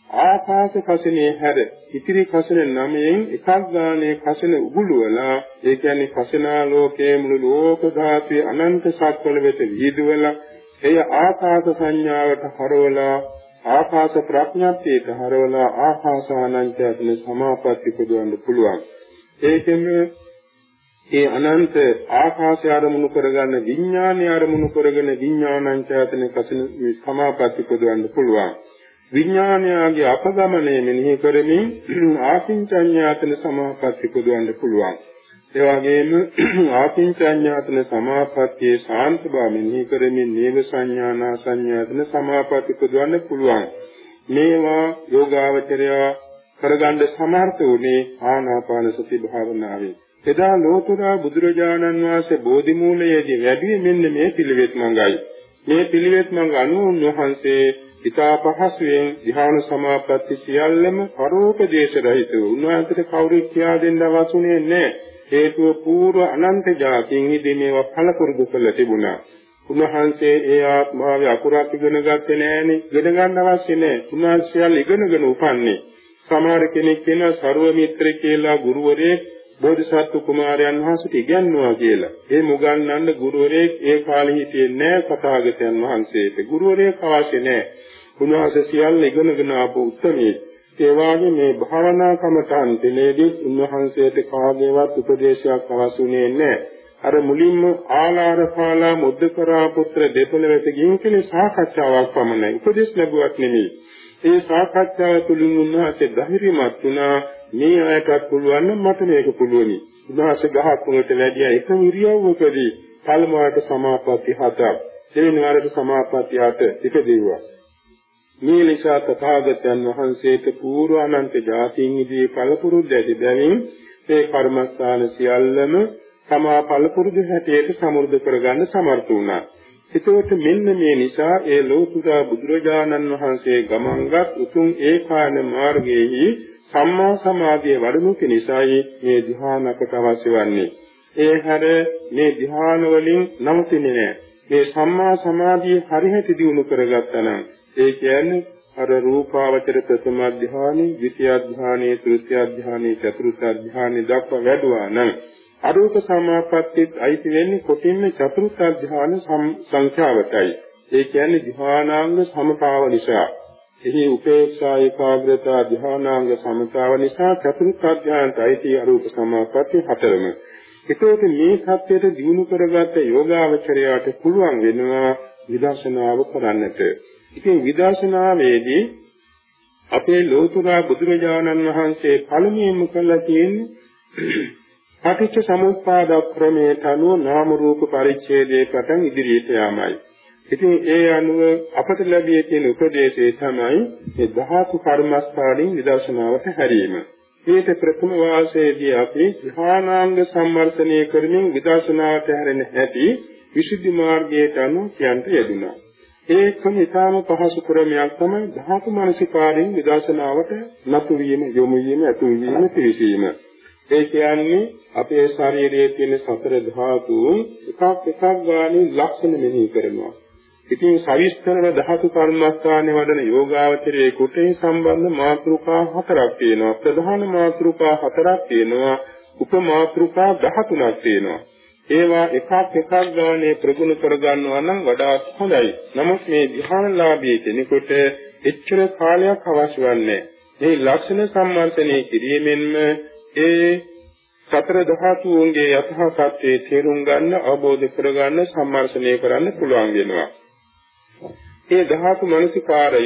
ආකාශ කසිනේ හැර ඉතිරි කසින නමයෙන් එකක් ගානේ කසින උගුලවලා ඒ කියන්නේ කසිනා ලෝකයේ මුළු ලෝක ධාතුවේ අනන්ත සත්වල වෙත විහිදුවලා එය ආකාශ සංඥාවට හරවලා ආකාශ ප්‍රඥාප්තියට හරවලා ආකාසානංචයන් සමාපatti පුදවන්න පුළුවන්. ඒකෙම ඒ අනන්ත ආකාශය ආරමුණු කරගන්න විඥානය ආරමුණු කරගෙන විඥානංචයතන කසින සමාපatti පුදවන්න පුළුවන්. විඥානයාගේ අපගමනය මෙනෙහි කරමින් ආකින්චඤ්ඤාතන සමාපatti පුදවන්න පුළුවන්. ඒ වගේම ආකින්චඤ්ඤාතන සමාපත්තියේ ශාන්ත බව මෙනෙහි කරමින් නේව සංඥානා සංඥාතන සමාපatti පුදවන්න පුළුවන්. මේවා යෝගාවචරය කරගන්න සමර්ථ වුණේ ආනාපාන සති භාවනාවේ. එදා ලෝතුරා බුදුරජාණන් වහන්සේ බෝධි මූලයේදී වැඩි මෙන්න මේ පිළිවෙත් මඟයි. මේ පිළිවෙත් මඟ අනුව උන්වහන්සේ ඉතා පහසුවෙන් ධ්‍යාන සමාපatti සියල්ලම පරෝපදේශ රහිත උන්වහන්සේට කවුරුත් කියා දෙන්න අවශ්‍යුනේ නැහැ. හේතුව పూర్ව අනන්ත જાතින් ඉදී මේවා පළපුරුදු කළ තිබුණා. උන්වහන්සේ ඒ ආත්මාවේ අකුරක් ඉගෙන ගත්තේ නැහනේ. ඉගෙන ගන්න අවශ්‍ය නැහැ. උන්වහන්සේ ඉගෙනගෙන උපන්නේ. සමහර කෙනෙක් වෙන ਸਰව මිත්‍ර කියලා ගුරුවරයෙක් බෝධිසත්ව කුමාරයන් වහන්සේට ඉගැන්වුවා කියලා. ඒ මුගන්වන්න ගුරුවරයෙක් ඒ කාලේ හිටියේ නැහැ කථාගතයන් වහන්සේට. ගුරුවරයෙක් අවශ්‍ය නැහැ. උන්වහන්සේ සියල්ල ඉගෙනගෙන ආපු උත්මේ. ඒ වාගේ මේ භාවනා කමඨාන් දෙලේදී උන්වහන්සේට කාගේවත් උපදේශයක් අවශ්‍යුනේ නැහැ. අර මුලින්ම ආලාර කාලා මුද්දකරා පුත්‍ර දෙපළ වෙත ගිහින් කෙනේ සාකච්ඡාවක් පමණයි. උපදේශ ලැබුවක් නෙමෙයි. ඒ සාකච්ඡාව තුළින් උන්වහන්සේ ධෛර්යමත් වුණා මේ අයටත් පුළුවන් නම් මට මේක පුළුවනි. උන්වහන්සේ ගහක් වලට වැඩිය එක ඉරියව්වකදී පළමුවට සමාපatti හතක් දෙවෙනි වරට සමාපatti හත ඉපදෙව්වා. මේ නිසා තථාගතයන් වහන්සේට පූර්ව අනන්ත જાතින් ඉදී පළපුරුද්ද ඇති බැවින් මේ කර්මස්ථාන සියල්ලම තමා පළපුරුදු හැටියට සමෘද්ධ කරගන්න සමර්ථ වුණා. එතකොට මෙන්න මේ නිසා ඒ ලෝතුරා බුදුරජාණන් වහන්සේ ගමන්ගත් උතුම් ඒකාන මාර්ගයේහි සම්මා සමාධිය වඩනු නිසායි මේ ධ්‍යානකට අවශ්‍ය වන්නේ. ඒ හැර මේ ධ්‍යාන වලින් නවතින්නේ නැහැ. මේ සම්මා සමාධිය හරියට දියුණු කරගත්තා නම් ඒ කියන්නේ අර රූපාවචර ප්‍රථම ධ්‍යානෙ, ද්විතිය ධ්‍යානෙ, තෘතිය ධ්‍යානෙ, චතුර්ථ ධ්‍යානෙ දක්වා වැඩුවා නම් අරූප සමාපත්තිත් අයිති වෙන්නේ කොටින්ම චතුර්ථ ධ්‍යාන සංඛ්‍යාවටයි. ඒ කියන්නේ ධ්‍යානාංග සමතාව නිසා. එහි උපේක්ෂා ඒකාග්‍රතා ධ්‍යානාංග සමතාව නිසා චතුර්ථ ධ්‍යානට අයිති අරූප සමාපatti හතරම. ඒකෝට මේ සත්‍යයට දිනු කරගත්ත යෝගාවචරයාට පුළුවන් වෙනවා විදර්ශනාව කරන්නට. ඉතින් විදර්ශනාවේදී අපේ ලෝතුරා බුදුරජාණන් වහන්සේ පළමුවෙන්ම කළා තියෙන්නේ පටිච්ච සමුප්පාද ක්‍රමයට අනුව නාම රූප පරිච්ඡේදයේ පටන් ඉදිරියට යාමයි. ඉතින් ඒ අනුව අපට ලැබිය තියෙන උපදේශය තමයි මේ ධාතු කර්මස්ථානින් විදර්ශනාවට හැරීම. මේක ප්‍රථම වාසයේදී අපි ධානාංග සම්වර්ධනය කරමින් විදර්ශනාවට හැරෙන හැටි විසුද්ධි මාර්ගයට අනුව කියන්ට යෙදුණා. ඒකම ඊටාම පහසු ක්‍රමයක් තමයි ධාතු මනසිකාරයෙන් විදර්ශනාවට නතු වීම, යොමු වීම, අතුරු වීම, පිවිසීම. ඒ කියන්නේ අපේ ශරීරයේ තියෙන සතර ධාතුන් එකක් එකක් ගානේ ලක්ෂණ මෙහි කරනවා. ඉතින් සවිස්තරව ධාතු කර්මස්ථානයේ වඩන යෝගාවචරයේ කුටේ සම්බන්ධ මාතෘකා හතරක් තියෙනවා. ප්‍රධාන මාතෘකා හතරක් තියෙනවා. උපමාතෘකා 13ක් තියෙනවා. ඒවා එකක් එකක් ගානේ ප්‍රගුණ කරගන්නවා නම් වඩාත් හොඳයි. නමුත් මේ ධ්‍යානලාභී කෙනෙකුට එච්චර කාලයක් අවශ්‍ය වන්නේ මේ ලක්ෂණ සම්මර්ථනය කිරීමෙන්ම ඒ සතර ධාතුන්ගේ යථා තත්ත්වයේ තේරුම් ගන්න අවබෝධ කරගන්න සම්මර්ෂණය කරන්න පුළුවන් වෙනවා. ඒ ධාතු මනසිකාරය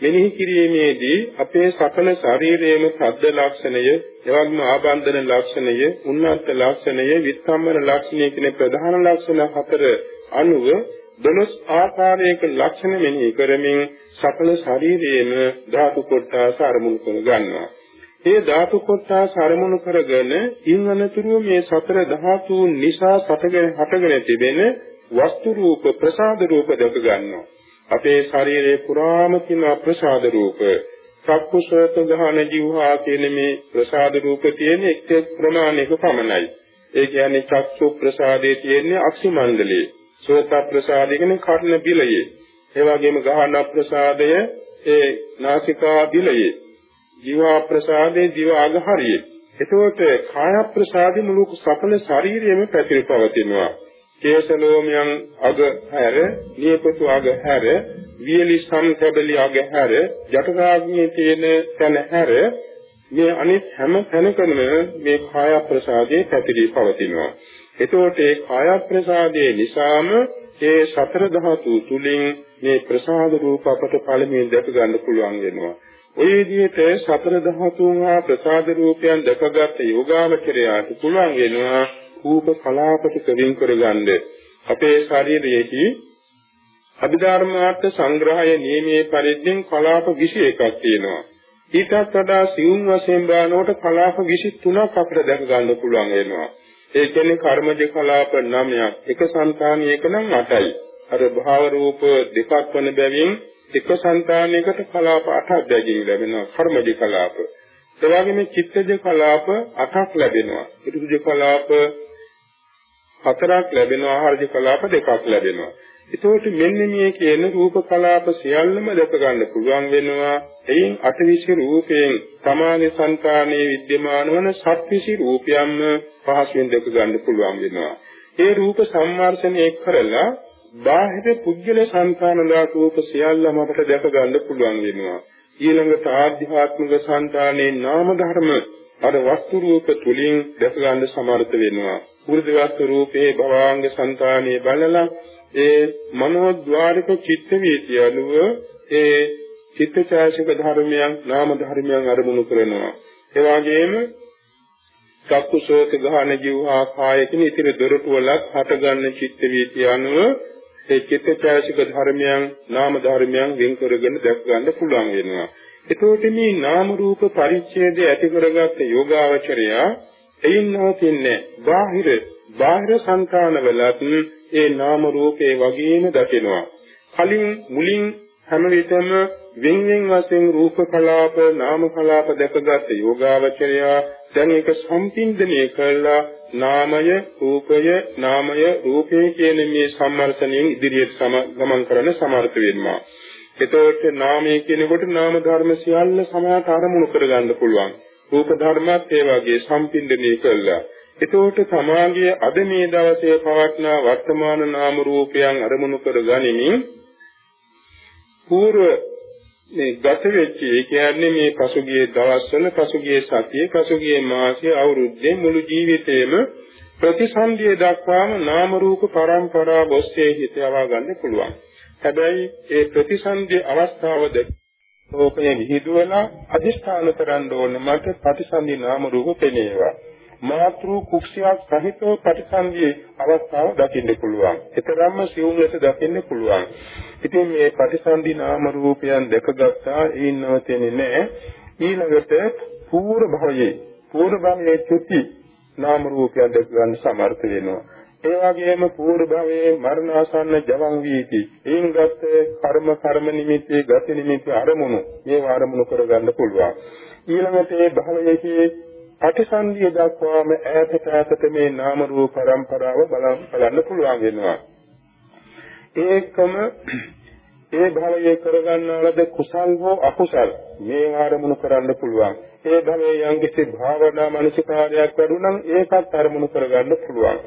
මෙනෙහි කිරීමේදී අපේ සකල ශරීරයේම සද්ද ලක්ෂණය, එවැගේම ආබන්ධන ලක්ෂණය, උන්නත් ලක්ෂණය, විස්කම්මන ලක්ෂණය කියන ප්‍රධාන ලක්ෂණ හතර අනුව දොළොස් ආකාරයක ලක්ෂණ මෙනෙහි කරමින් සකල ශරීරයේම ධාතු කොටස අරමුණු කර ගන්නවා. ඒ ධාතු කොටස අරමුණු කරගෙන ඉන්වනතුරු මේ සතර ධාතුන් නිසා සතගෙන හටගෙන තිබෙන වස්තු රූප ප්‍රසාද රූප දැක ගන්නවා. අපේ ශරීරයේ පුරාම තියෙන ප්‍රසාද රූප චක්කුසෝත ගහන ජීවහා කියන මේ ප්‍රසාද රූප තියෙන එක් එක් ප්‍රමාණයක පමණයි. ඒ කියන්නේ චක්සු ප්‍රසාදයේ තියෙන්නේ අක්ෂි මණ්ඩලයේ. සෝත ප්‍රසාදය කියන්නේ කර්ණ බිලයේ. ඒ වගේම ගහන ප්‍රසාදය ඒ නාසිකා දිලයේ ජීවා ප්‍රසාදේ ජීව අගහරියේ එතකොට කාය ප්‍රසාදේ මුළු සකල ශරීරයේම පැතිර පවතිනවා. කේශලෝමයන් අග හැර නියපොතු අග හැර වියලි සම්කබලි අග හැර ජඨරාග්නියේ තියෙන තැන හැර මේ අනිත් හැම තැනකම මේ කාය ප්‍රසාදේ පැතිරී පවතිනවා. එතකොට ඒ කාය ප්‍රසාදයේ නිසාම ඒ සතර ධාතු තුලින් මේ ප්‍රසාද රූප අපට පළමුවෙන් දැක ගන්න පුළුවන් වෙනවා. ඔය විදිහට සතර ධාතුන් හා ප්‍රසාද රූපයන් දැකගත් යෝගාවචරයාට පුළුවන් වෙනවා රූප කලාපට කවින් කරගන්න. අපේ ශරීරයේහි අභිධර්මාර්ථ සංග්‍රහය නීමේ පරිද්දෙන් කලාප 21ක් තියෙනවා. ඊටත් වඩා සියුම් වශයෙන් බලනකොට කලාප 23ක් අපිට දැක ගන්න පුළුවන් වෙනවා. ඒ කියන්නේ කර්මජ කලාප 9ක් එක సంతානියක නම් 8යි අර භාව රූප දෙකක් වන බැවින් එක సంతානයකට කලාප 8ක් දැජීවි ලැබෙනවා කර්මජ කලාප. ඒ වගේම චිත්තජ කලාප 8ක් ලැබෙනවා. ඍතුජ කලාප 4ක් ලැබෙනවා. ආහාරජ කලාප 2ක් ලැබෙනවා. එතකොට මෙන්න මේ කියන රූප කලාප සියල්ලම දැක ගන්න පුළුවන් වෙනවා. එයින් අටවිසි රූපයෙන් තමාගේ సంతානයේ विद्यमान වන සත්විසි රූපයන්ම පහසුවෙන් දැක ගන්න පුළුවන් වෙනවා. ඒ රූප සම්වර්ෂණය කරලා බාහිර පුද්ගල සංකානලා රූප සියල්ලම අපට දැක ගන්න පුළුවන් වෙනවා. ඊළඟට ආධ්‍යාත්මික සංකාණයේ නාම ධර්ම අර වස්තු රූප තුලින් දැක ගන්න සමර්ථ වෙනවා. පුරුදු වස්තු රූපේ භවාංග සංකාණයේ බලලා ඒ මනෝද්වාරික චිත්ත වීතිය අනුව ඒ චිත්තචෛසික ධර්මයන් නාම ධර්මයන් අරමුණු කරනවා ඒ වගේම චක්කුසෝත ගහන ජීවහා කාය කියන ඉතිරි දොරටු වලත් හටගන්න චිත්ත වීතිය අනුව ඒ චිත්තචෛසික ධර්මයන් නාම ධර්මයන් වෙන් කරගෙන දැක් ගන්න පුළුවන් වෙනවා. එතකොට මේ නාම රූප පරිච්ඡේදය ඇති කරගත්ත යෝගාවචරයා එයින් නවතින්නේ බාහිර බාහිර සංකානවලත් ඒ නාම රූපේ වගේම දකිනවා. කලින් මුලින් හැම විටම වෙන් වෙන් වශයෙන් රූප කලාප නාම කලාප දැකගත් යෝගාවචරයා දැන් ඒක සම්පින්දනය කළා නාමය රූපය නාමය රූපේ කියන මේ සම්මර්ෂණයෙන් ඉදිරියට ගමන් කරන සමර්ථ වෙනවා. එතකොට නාමය කියනකොට නාම ධර්ම සියල්ල සමාත අරමුණු කරගන්න පුළුවන්. රූප ධර්මත් ඒ වගේ සම්පින්දනය කළා. එතකොට සමාගයේ අද මේ දවසේ පවත්නා වර්තමාන නාම රූපයන් අරමුණු කර ගනිමින් పూర్ව මේ ගත වෙච්ච ඒ කියන්නේ මේ පසුගිය දවස්වල පසුගිය සතියේ පසුගිය මාසයේ අවුරුද්දේ මුළු ජීවිතේම ප්‍රතිසන්දිය දක්වාම නාම රූප පරම්පරාව ඔස්සේ හිත යවා ගන්න පුළුවන්. හැබැයි ඒ ප්‍රතිසන්දිය අවස්ථාවද ලෝකයේ විහිදුවලා අදිෂ්ඨාන කරන්න ඕන මට ප්‍රතිසන්දි නාම රූප පෙනේවා. මාතෘ කුක්ෂයක් සහිතව ප්‍රතිසන්දියේ අවස්ථාව දකින්න පුළුවන්. ඒතරම්ම සියුම් ලෙස දකින්න පුළුවන්. ඉතින් මේ ප්‍රතිසන්දි නාම රූපයන් දැකගත්තා ඒ නවතින්නේ නැහැ. ඊළඟට පූර්ව භවයේ පූර්ව භවයේ චුති නාම රූපයන් දැක ගන්න සමර්ථ වෙනවා. ඒ වගේම පූර්ව භවයේ මරණාසන්න ජවන් වීති. එයින් ගත කර්ම කර්ම නිමිති ගති නිමිති අරමුණු මේ අරමුණු කරගන්න පුළුවන්. ඊළඟට ඒ භවයේ ප්‍රතිසන්දිය දක්වාම ඈතට ඈතට මේ නාම රූප પરම්පරාව බලන්න පුළුවන් වෙනවා. ඒකම ඒ භවයේ කරගන්නා ලද කුසල් හෝ අකුසල් මේ ආරමුණු කරන්න පුළුවන්. ඒ භවයේ යම්කිසි භාවනා මනසිකාරයක් වැඩුණම් ඒකත් අරමුණු කරගන්න පුළුවන්.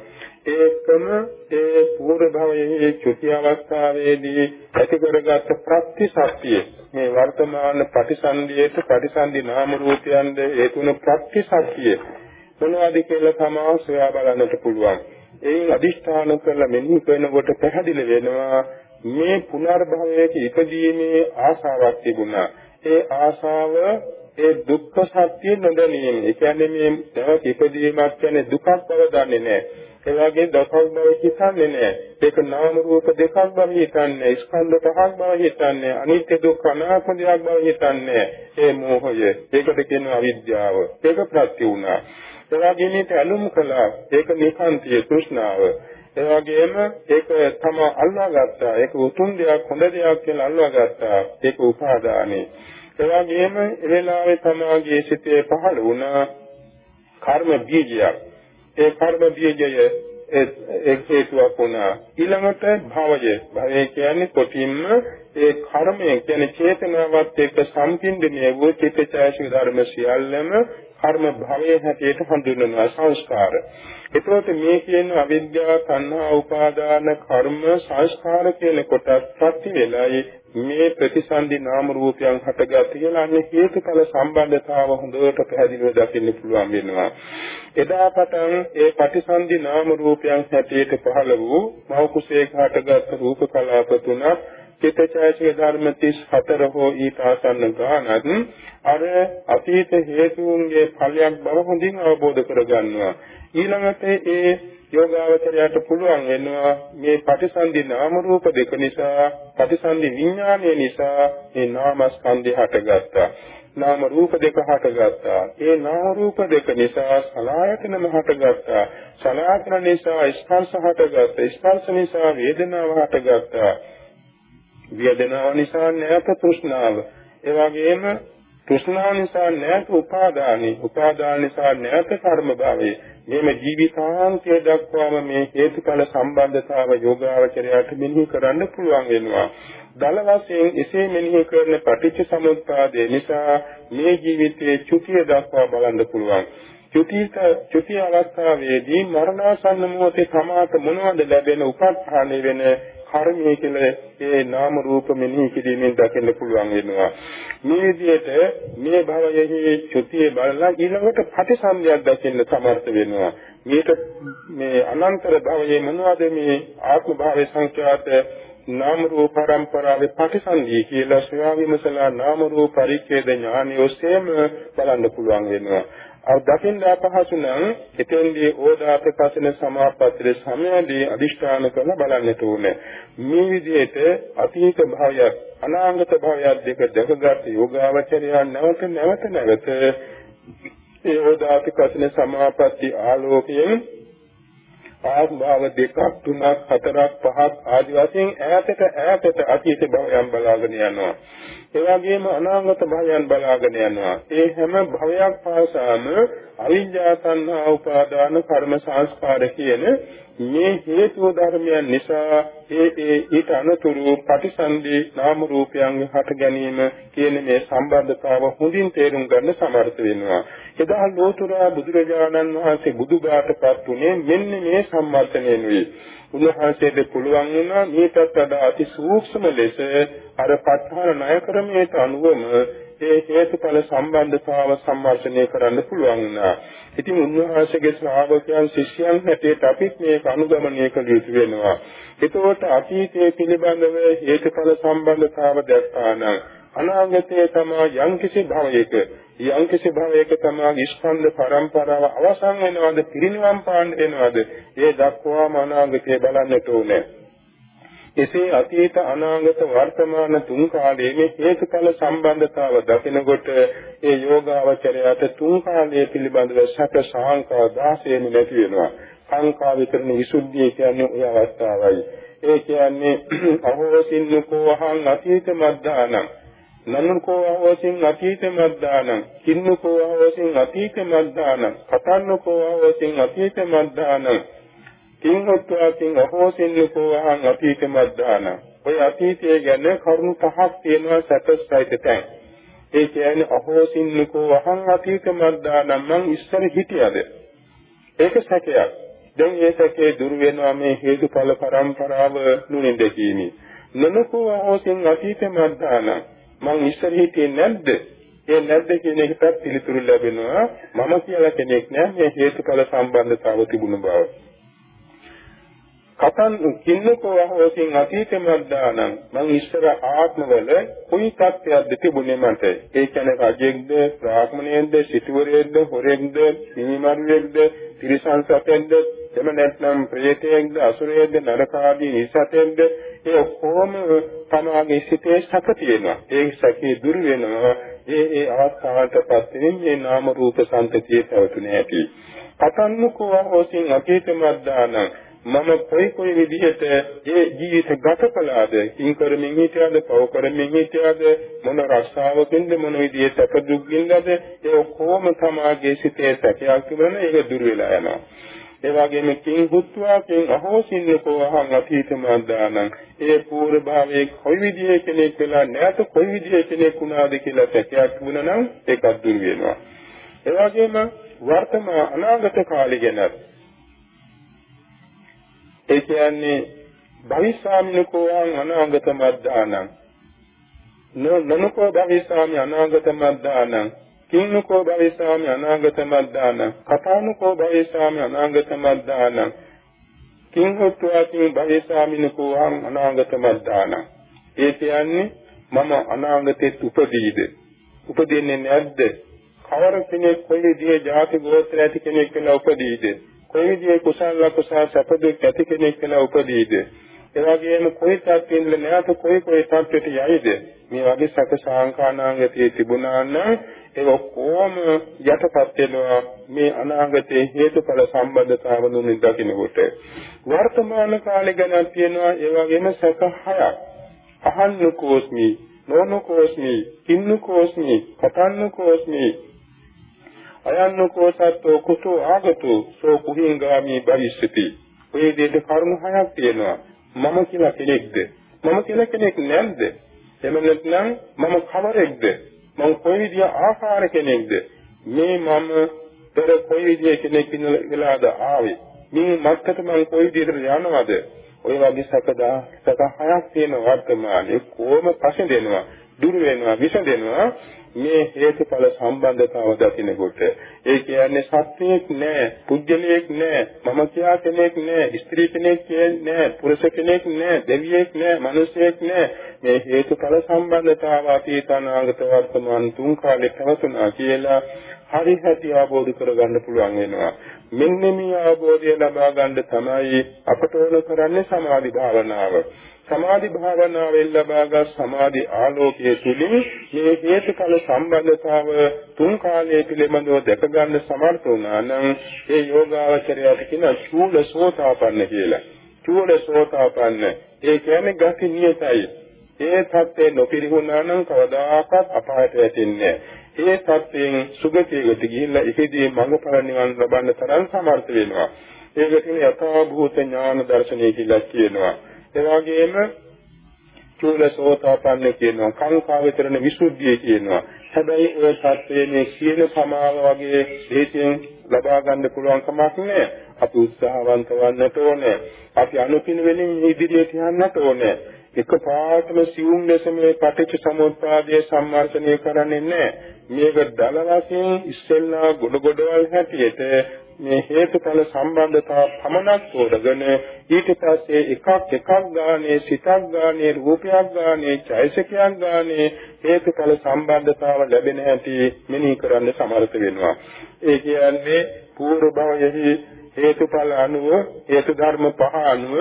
ඒකම ඒ පූර්ව භවයේ චුති අවස්ථාවේදී ඇති කරගත් ප්‍රතිසත්තිය මේ වර්තමාන ප්‍රතිසන්දියට ප්‍රතිසන්දි නාම රූපයන්ද ඒ තුන ප්‍රතිසත්තිය මොනවද කියලා තමා සොයා බලන්නට පුළුවන්. එයින් අදිෂ්ඨාන කරලා මෙන්න කරනකොට පැහැදිලි වෙනවා මේ පුනර්භවයේ ඉපදීමේ ආසාවක් තිබුණා. ඒ ආසාව ඒ දුක්ඛ සත්‍ය නොදැනීම. ඒ කියන්නේ මේ නැවත ඉපදීමක් කියන්නේ දුකක් බව දන්නේ නැහැ. ඒ වගේ දසක් බව හිතන්නේ නැහැ. ඒක නාම රූප දෙකක් බව හිතන්නේ, ස්කන්ධ පහක් බව හිතන්නේ, අනිත්‍ය දුක්ඛ අනාත්ම දෙයක් බව හිතන්නේ. ඒ මෝහය. ඒකට කියනවා අවිද්‍යාව. ඒක ප්‍රත්‍ය වුණා. ඒ වගේම මේක ඇලුම් කළා. ඒක නිකාන්තිය තෘෂ්ණාව. ඒ වගේම ඒක තම අල්ලාගත්තා. ඒක උතුම් දෙයක්, හොඳ දෙයක් කියලා අල්ලාගත්තා. ඒක උපාදානෙ. ඒ වගේම ඒ වෙලාවේ තමාගේ සිතේ පහළ වුණා කර්ම බීජයක්. ඒ කර්ම බීජය ඒ හේතුවක් වුණා. ඊළඟට භවය. භවය කියන්නේ කොටින්ම ඒ කර්මය කියන්නේ චේතනාවත් එක්ක සම්පින්දනය වූ චිත්තචෛසික ධර්ම සියල්ලම කර්ම භවයේ හැටියට හඳුන්වනවා සංස්කාර. එතකොට මේ කියන අවිද්‍යාව, තණ්හා, උපාදාන, කර්ම, සංස්කාර කියන කොටස් ප්‍රති වෙලයි මේ ප්‍රතිසන්දි නාම රූපයන් හටගත් කියලා අන්නේ හේතුඵල සම්බන්ධතාව හොඳට පැහැදිලිව දකින්න පුළුවන් වෙනවා. එදා පටන් ඒ ප්‍රතිසන්දි නාම රූපයන් හැටියට පහළ වූ මව කුසේක හටගත් රූප කලාප තුනක් චිත්තචෛතසික ධර්ම 34 හෝ ඊට ආසන්න ගානත් අර අතීත හේතුන්ගේ ඵලයක් බව හොඳින් අවබෝධ කරගන්නවා. ඊළඟට ඒ යෝගාවචරයට පුළුවන් වෙනවා මේ පටිසන්ධි නාම රූප දෙක නිසා පටිසන්ධි විඥානය නිසා මේ නාමස්කන්ධය හටගත්තා. නාම රූප දෙක හටගත්තා. ඒ නාම රූප දෙක නිසා සලආයතනම හටගත්තා. සලආයතන නිසා ස්පර්ශ හටගත්තා. ස්පර්ශ නිසා වේදනාව හටගත්තා. වේදනාව නිසා නැවත තෘෂ්ණාව. ඒ වගේම තෘෂ්ණාව නිසා නැවත උපාදානයි. උපාදාන නිසා නැවත කර්ම භාවය. මේම ජීවිතාන්තය දක්වාම මේ හේතුඵල සම්බන්ධතාව යෝගාවචරයට මෙනෙහි කරන්න පුළුවන් වෙනවා. දල වශයෙන් එසේ මෙනෙහි කරන පටිච්ච සමුප්පාදේ නිසා මේ ජීවිතයේ චුතිය දක්වා බලන්න පුළුවන්. චුතිත චුතිය අවස්ථාවේදී මරණාසන්න මොහොතේ තමාට මොනවද ලැබෙන උපස්ථානෙ වෙන කර්මය කියලා ඒ නාම රූප මෙනෙහි කිරීමෙන් දකින්න පුළුවන් වෙනවා. මේ විදිහට මේ භවයෙහි චුතිය බලලා ඊළඟට ප්‍රතිසන්දියක් දකින්න සමර්ථ වෙනවා. මේක මේ අනන්තර භවයේ මොනවද මේ ආත්ම භාවයේ සංඛ්‍යාත නාම රූප පරම්පරාවේ ප්‍රතිසන්දිය කියලා සොයා විමසලා නාම රූප පරිච්ඡේද ඥානය ඔස්සේම බලන්න පුළුවන් වෙනවා. අර දකින්න අපහසු නම් එතෙන්දී ඕදාත කසින සමාපත්තියේ සමයදී අදිෂ්ඨාන කරන බලන්නට ඕනේ. මේ විදිහට අතීත භාවයක් අනාගත භාවයක් දෙක දැකගත් යෝගාවචරය නැවත නැවත නැවත ඒ ඕදාත කසින සමාපatti ආලෝකයෙන් ආත්මභාව දෙකක් තුනක් හතරක් පහක් ආදි වශයෙන් ඈතට ඈතට අතීත භවයන් බලාගෙන යනවා. ඒ වගේම අනාගත භවයන් බලාගෙන යනවා. ඒ හැම භවයක් පාසාම අවිජ්ජා තණ්හා උපාදාන කර්ම සංස්කාර කියන මේ හේතු ධර්මයන් නිසා ඒ ඒ ඊට අනුතුරු ප්‍රතිසන්දි නාම රූපයන් හට ගැනීම කියන මේ සම්බන්ධතාව හොඳින් තේරුම් ගන්න සමර්ථ වෙනවා. එදා ලෝතුරා බුදුරජාණන් වහන්සේ බුදුබාටපත් උනේ මෙන්න මේ සම්මර්ථනයෙන්ුයි. උන්වහන්සේට පුළුවන් වුණා මේකත් වඩා අති සූක්ෂම ලෙස අර ප ဋ ාණ ණය ක්‍රමයට අනුවම ඒ හේතුඵල සම්බන්ධතාව සම්මර්ෂණය කරන්න පුළුවන් වුණා. ඉතින් උන්වහන්සේගේ ශ්‍රාවකයන් ශිෂ්‍යයන් හැටියට අපිත් මේක අනුගමනය කළ යුතු වෙනවා. ඒතකොට අතීතයේ පිළිබඳව හේතුඵල සම්බන්ධතාව දැක්කා නම් අනාගතයේ තමා යම්කිසි භවයක යම්කිසි භවයක තමා ස්කන්ධ පරම්පරාව අවසන් වෙනවද පිරිනිවන් පාන්න වෙනවද ඒ දක්වාම අනාගතය බලන්නට ඕනේ. එසේ අතීත අනාගත වර්තමාන තුන් කාලයේ හේතුඵල සම්බන්ධතාව දකිනකොට ඒ යෝගාවචරයට තුන් කාලයේ පිළිබඳව සැක සාංකා 16ම නැති වෙනවා. සංකා විතරණ විසුද්ධිය කියන්නේ ඔය අවස්ථාවයි. ඒ කියන්නේ අහෝසින්නකෝ අහං අතීත මද්දානං නනුකෝ අහෝසින් අතීත මද්දානං කින්නකෝ අහෝසින් අතීත මද්දානං කතන්නකෝ අහෝසින් අතීත මද්දානං කිංහත්වාකින් අහෝසින්නකෝ අහං අතීත මද්දාන ඔය අතීතය ගැන කරුණු පහක් තියෙනවා සැකසයිත තැන්. ඒ කියන්නේ අහෝසින්නකෝ අහං අතීත මද්දාන මං ඉස්සර හිටියද? ඒක සැකයක්. දැන් ඒ සැකේ දුරු වෙනවා මේ හේතුඵල පරම්පරාව නුනින් දෙකීමේ නනකෝ අහෝසින් අතීත මද්දාන මං ඉස්සර හිටියේ නැද්ද? ඒ නැද්ද කියන එකට පිළිතුරු ලැබෙනවා. මම කියලා කෙනෙක් නෑ මේ හේතුඵල සම්බන්ධතාව තිබුණ බව. කතන් කින්නකෝ අහෝසින් අතීත මද්දානං. මං ඉස්සර ආත්මවල කොයි තත්ත්වයක්ද තිබුණේ මට. ඒ කියන්නේ රජෙක්ද බ්‍රාහ්මණයෙක්ද සිටුවරයෙක්ද හොරෙක්ද මිනිමරුවෙක්ද තිරිසන් සතෙක්ද එම නැත්නම් ප්‍රේතයෙක්ද අසුරයෙක්ද නරකාදී නිසතෙක්ද ඒ ඔක්කොම තමාගේ සිතේ සැක තියෙනවා. ඒ සැකේ දුර වෙනවා. ඒ ඒ අවස්ථාවටපත් වෙන මේ නාම රූප සංතතිය පැවතුනේ ඇති. කතන්නකෝ අහෝසින් අතීත මද්දානං. මම කොයි කොයි විදිහට ඒ ජීවිත ගත කළාද? කින් කරමින් හිටියද? පව කරමින් හිටියද? මොන රස්සාවකින්ද? මොන විදිහට සැප දුක් විඳද ඒ ඔක්කොම තමාගේ සිතේ සැකයක් තිබුණා ඒක දුර වෙලා යනවා. ඒ වගේම කිං හුත්වා කිං අහෝසින්නකෝ අහං අතීත මද්දානං ඒ පූර්ව භාවයේ කොයි විදිහේ කෙනෙක් වෙලා නැත කොයි විදිහේ කෙනෙක් වුණාද කියලා සැකයක් වුණා නම් ඒකත් දුර වෙනවා. ඒ වගේම වර්තමාන අනාගත කාලය ගැන. ඒ කියන්නේ භවිෂාමිනකෝ අනාගත මද්දානං නනකෝ භවිෂාමි අනාගත මද්දානං කින්නකෝ භවිෂාමි අනාගත මද්දානං කතානකෝ භවිෂාමි අනාගත මද්දානං කිං හොත්වා කිං භවිෂාමිනකෝ අනාගත මද්දානං. ඒ කියන්නේ මම අනාගතෙත් උපදීද? උපදින්නේ නැද්ද? කවර කෙනෙක් කොයි විදිහේ ಜಾති ගෝත්‍ර ඇති කෙනෙක් කියලා උපදීද? කොයි විදිහේ කුසල ලකුසල සැප දුක් ඇති කෙනෙක් කියලා උපදීද? එවාගෙම කොයි තත්ත්වෙන්ද නැවත කොයි කොයි තත්ත්වයට යයිද? මේ වගේ සක සාංකානාගතයේ තිබුණා නම් ඒ ඔක්කොම යටපත් වෙනවා මේ අනාගතයේ හේතුඵල සම්බන්ධතාවනුන් දකින්නකොට වර්තමාන කාලේ ගැන කියනවා ඒ වගේම සක හයක්. අහන්නකෝස්මි නොනකෝස්මි කින්නකෝස්මි කතන්නකෝස්මි අයන්නකෝ සත්ත්ව කුතෝ ආගතෝ සෝ කුහිංගාමි භවිෂ්‍යති ඔය විදිහට කරුණු හයක් තියෙනවා. මම කියලා කෙනෙක්ද? මම කියලා කෙනෙක් නැද්ද? එහෙම නැත්නම් මම කවරෙක්ද? මම කොයි විදිය ආකාර කෙනෙක්ද? මේ මම පෙර කොයි විදිය කෙනෙක් වෙලාද ආවේ? මේ මත්තට මම කොයි විදියට යනවද? ඔය වගේ සකදා සක හයක් තියෙන වර්තමානයේ කොහොම පසෙන් දෙනවා දුර වෙනවා විසඳෙනවා. මේ හේතුඵල සම්බන්ධතාව දකිනකොට ඒ කියන්නේ සත්‍යයක් නෑ පුජ්‍යලයක් නෑ මම කියා කෙනෙක් නෑ ස්ත්‍රී කෙනෙක් නෑ පුරුෂ කෙනෙක් නෑ දෙවියෙක් නෑ මිනිසෙක් නෑ. මේ හේතුඵල සම්බන්ධතාව අතීතනාගත වර්තමාන තුන් කාලේ පැවතුනා කියලා හරි හැටි අවබෝධ කරගන්න පුළුවන් වෙනවා. මෙන්න මේ අවබෝධය ලබා ගන්න තමයි අපට ඕන කරන්නේ සමාධි භාවනාව. සමාධි භාවනාවෙන් ලබාගත් සමාධි ආලෝකයේ තුලින් මේ හේතුඵල සම්බන්ධතාව තුන් කාලයේ පිළිබඳව දැක ගන්න සමර්ථ වුණා නම් ඒ යෝගාවචරයට කියන චූල සෝතාපන්න කියලා. චූල සෝතාපන්න ඒ කියන්නේ ගති නියතයි. ඒ தත්ත්වේ නොපිරිහුණා නම් කවදාකවත් අපායට වැටෙන්නේ ඒ தත්ත්වයෙන් සුගතියකට ගිහිල්ලා ඉහිදී මඟඵල නිවන් ලබන්න තරම් සමර්ථ වෙනවා. ඒකට යථා භූත ඥාන දර්ශනය කියලා කියනවා. එවාගෙම චූලසෝතාපන්න කියනවා කාංකා විතරන විසුද්ධිය කියනවා. හැබැයි ඔය සත්‍යයේ මේ කියන සමාව වගේ දේශයෙන් ලබා ගන්න පුළුවන් කමක් නැහැ අපි උත්සාහවන්ත වන්නට ඕනේ. අපි අනුපින වෙලින් ඉදිරියට යන්නට ඕනේ. එකපාරටම සිවුම් ලෙස මේ පටිච්ච සමුප්පාදයේ සම්මර්ෂණය කරන්නේ නැහැ මේක දල වශයෙන් ඉස්සෙල්ලා ගොඩ ගොඩවල් හැටියට මේ හේතුඵල සම්බන්ධතාව පමණක් තෝරගෙන ඊට පස්සේ එකක් එකක් ගානේ සිතක් ගානේ රූපයක් ගානේ චෛතසිකයක් ගානේ හේතුඵල සම්බන්ධතාව ලැබෙන හැටි මෙනෙහි කරන්න සමර්ථ වෙනවා. ඒ කියන්නේ පූර්ව භවයෙහි හේතුඵල අනුව හේතු ධර්ම පහ අනුව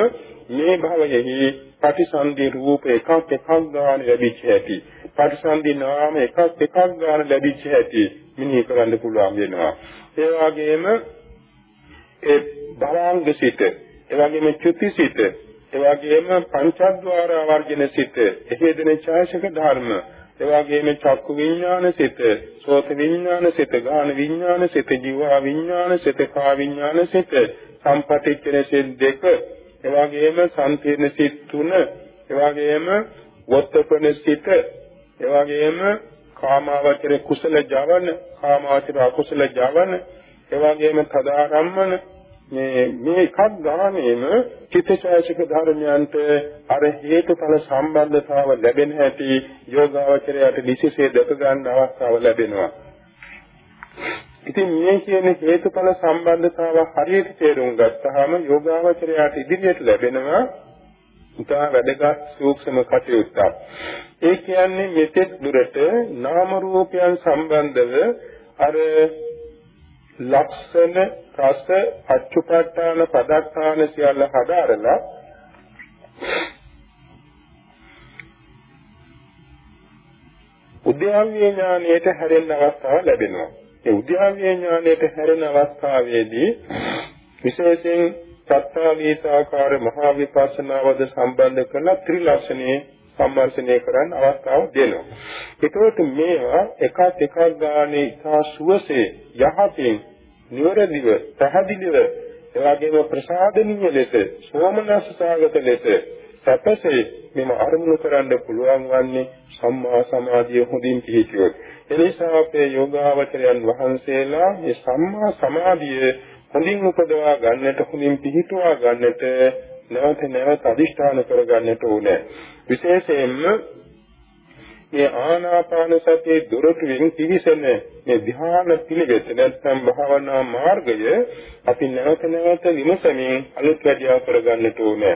මේ භවයෙහි ප්‍රතිසන්දි රූප එකක් එකක් ගානේ ලැබිච්ච හැටි ප්‍රතිසන්දි නාම එකක් එකක් ගානේ ලැබිච්ච හැටි මෙනෙහි කරන්න පුළුවන් වෙනවා. ඒ වගේම ඒ භවංග සිත, ඒ වගේම චුති සිත, ඒ වගේම පංචද්වාර වර්ජන සිත, එහෙදෙන ඡායසක ධර්ම, ඒ වගේම චක්කු විඥාන සිත, සෝත විඥාන සිත, ගාන විඥාන සිත, ජීව විඥාන සිත, කා විඥාන සිත, සම්පටිච්ඡන සිත් දෙක, ඒ වගේම සංකීර්ණ සිත් තුන, ඒ වගේම වොත්තපන සිත, ඒ වගේම කාමාවචර කුසල ජවන, කාමාවචර අකුසල ජවන, ඒ වගේම තදාරම්මන මේ මේ එකක් ගානේම චිත්තචෛතසික ධර්මයන්ට අර හේතුඵල සම්බන්ධතාව ලැබෙන හැටි යෝගාවචරයට විශේෂයෙන් දැක ගන්න අවස්ථාව ලැබෙනවා. ඉතින් මේ කියන හේතුඵල සම්බන්ධතාව හරියට තේරුම් ගත්තාම යෝගාවචරයට ඉදිරියට ලැබෙනවා ඉතා වැදගත් සූක්ෂම කටයුත්තක්. ඒ කියන්නේ මෙතෙක් දුරට නාම රූපයන් සම්බන්ධව අර ලක්ෂණ රස අච්චුපට්ඨාන පදත්තාන සියල්ල හදාරලා උද්‍යාව්‍ය ඥානයට හැරෙන්න අවස්ථාව ලැබෙනවා. ඒ උද්‍යාව්‍ය ඥානයට හැරෙන අවස්ථාවේදී විශේෂයෙන් සත්‍යාවීසාකාර මහා විපස්සනාවද සම්බන්ධ කරන ත්‍රිලක්ෂණයේ සම්මර්ෂණය කරන්න අවස්ථාව දෙනවා. ඒකෝට මේවා එකක් එකක් ගානේ ඉතා සුවසේ යහතින් නිවැරදිව පැහැදිලිව එවාගේම ප්‍රසාදනීය ලෙස සෝමනස්සාගත ලෙස සැපසේ මෙම අරමුණු කරන්න පුළුවන් වන්නේ සම්මා සමාධිය හොඳින් පිහිටියොත්. එනිසා අපේ යෝගාවචරයන් වහන්සේලා මේ සම්මා සමාධිය හොඳින් උපදවා ගන්නට හොඳින් පිහිටුවා ගන්නට නැවත නැවත අදිෂ්ඨාන කර ගන්නට ඕනේ. විශේෂයෙන්ම මේ ආනාපාන සතියේ දොරටුවෙන් පිවිසෙන මේ ධ්‍යාන පිළිවෙත නැත්නම් භාවනා මාර්ගය අපි නැවත නැවත විමසමින් අලුත් වැඩියා කරගන්නට ඕනේ.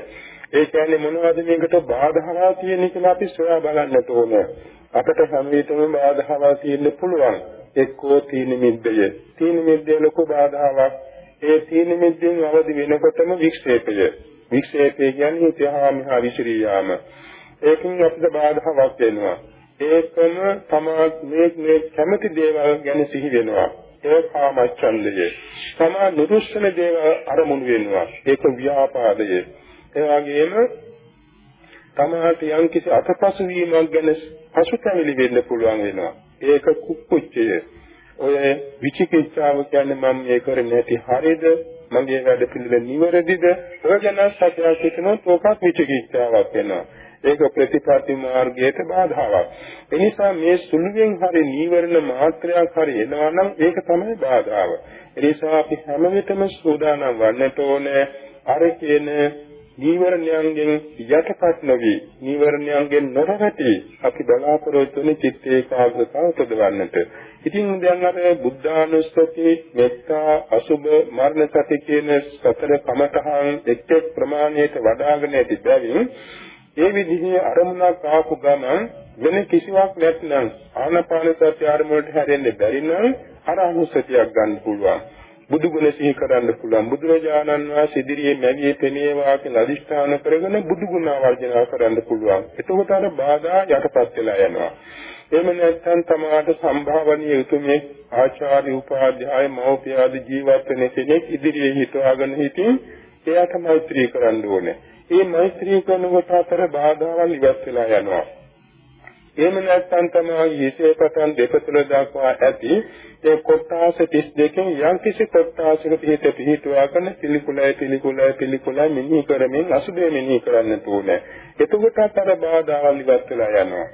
ඒ කියන්නේ මොනවද මේකට බාධාවා තියෙන කියලා අපි සොයා බලන්නට ඕනේ. අපිට හැම විටම බාධාවා තියෙන්න පුළුවන්. එක්කෝ තීන මිද්දය. තීන මිද්දේ ලොකු බාධාවක්. ඒ තීන මිද්දෙන් අවදි වෙනකොටම වික්ෂේපය. වික්ෂේපය කියන්නේ හිතහා මහා විසිරී යාම. ඒකෙන් අපිට බාධාවක් වෙනවා. ඒකම තමා මේ මේ කැමති දේවල් ගැන සිහි වෙනවා. ඒ කාමච්ඡන්දය. තමා නුරුස්සන දේවල් අරමුණු වෙනවා. ඒක ව්‍යාපාදය. ඒ වගේම තමාට යම්කිසි අතපසු වීමක් ගැන පසුතැවිලි වෙන්න පුළුවන් වෙනවා. ඒක කුක්කුච්චය. ඔය විචිකිච්ඡාව කියන්නේ මම මේ කරන්නේ නැති හරියද? මගේ වැඩ පිළිවෙල නිවැරදිද? ඔය ගැන සත්‍යයක් හිතනොත් ඕකත් විචිකිච්ඡාවක් වෙනවා. ඒක ප්‍රතිපatti මාර්ගයට බාධාවක්. එනිසා මේ සුළුවෙන් හරි නීවරණ මාත්‍රයක් හරි එනවා නම් ඒක තමයි බාධාව. එනිසා අපි හැම විටම සූදානම් වන්නට ඕනේ අර කියන නීවරණයන්ගෙන් යටපත් නොවි නීවරණයන්ගෙන් නොරහටි අපි බලාපොරොත්තු වෙන චිත්ත ඒකාග්‍රතාව උපදවන්නට. ඉතින් දැන් අර බුද්ධානුස්සති, මෙත්තා, අසුභ, මරණ සති කියන සතර කමඨහන් එක් එක් ප්‍රමාණයට වඩාගෙන ඇති බැවින් ඒ විදිහේ අරමුණක් ආපු ගමන් වෙන කිසිවක් නැත්නම් ආනාපාන සති ආරමුණට හැරෙන්න බැරි නම් අර අනුසතියක් ගන්න පුළුවන්. බුදු ගුණ සිහි කරන්න පුළුවන්. බුදුරජාණන් වහන්සේ ඉදිරියේ මැවියේ පෙනේවා කියලා අදිෂ්ඨාන කරගෙන බුදු ගුණ වර්ජනා කරන්න පුළුවන්. එතකොට අර බාධා යටපත් වෙලා යනවා. එහෙම නැත්නම් තමාට සම්භාවනීය උතුමේ ආචාර්ය උපාධ්‍යාය මෞපියාදී ජීවත් වෙන කෙනෙක් ඉදිරියේ හිටවාගෙන හිටින් එයාට මෛත්‍රී කරන්න ඕනේ. මේ මෛත්‍රී කරනකොට අතර බාධාවල් ඉවත් වෙලා යනවා. එහෙම නැත්නම් තමයි විශේෂපතන් දෙපතුල දක්වා ඇති ඒ කොටාස 32කින් යම් කිසි කොටාසක පිහිට පිහිටුවාගෙන පිළිකුලයි පිළිකුලයි පිළිකුලයි මෙනෙහි කරමින් අසුබේ මෙනෙහි කරන්න ඕනේ. එතකොට අතර බාධාවල් ඉවත් වෙලා යනවා.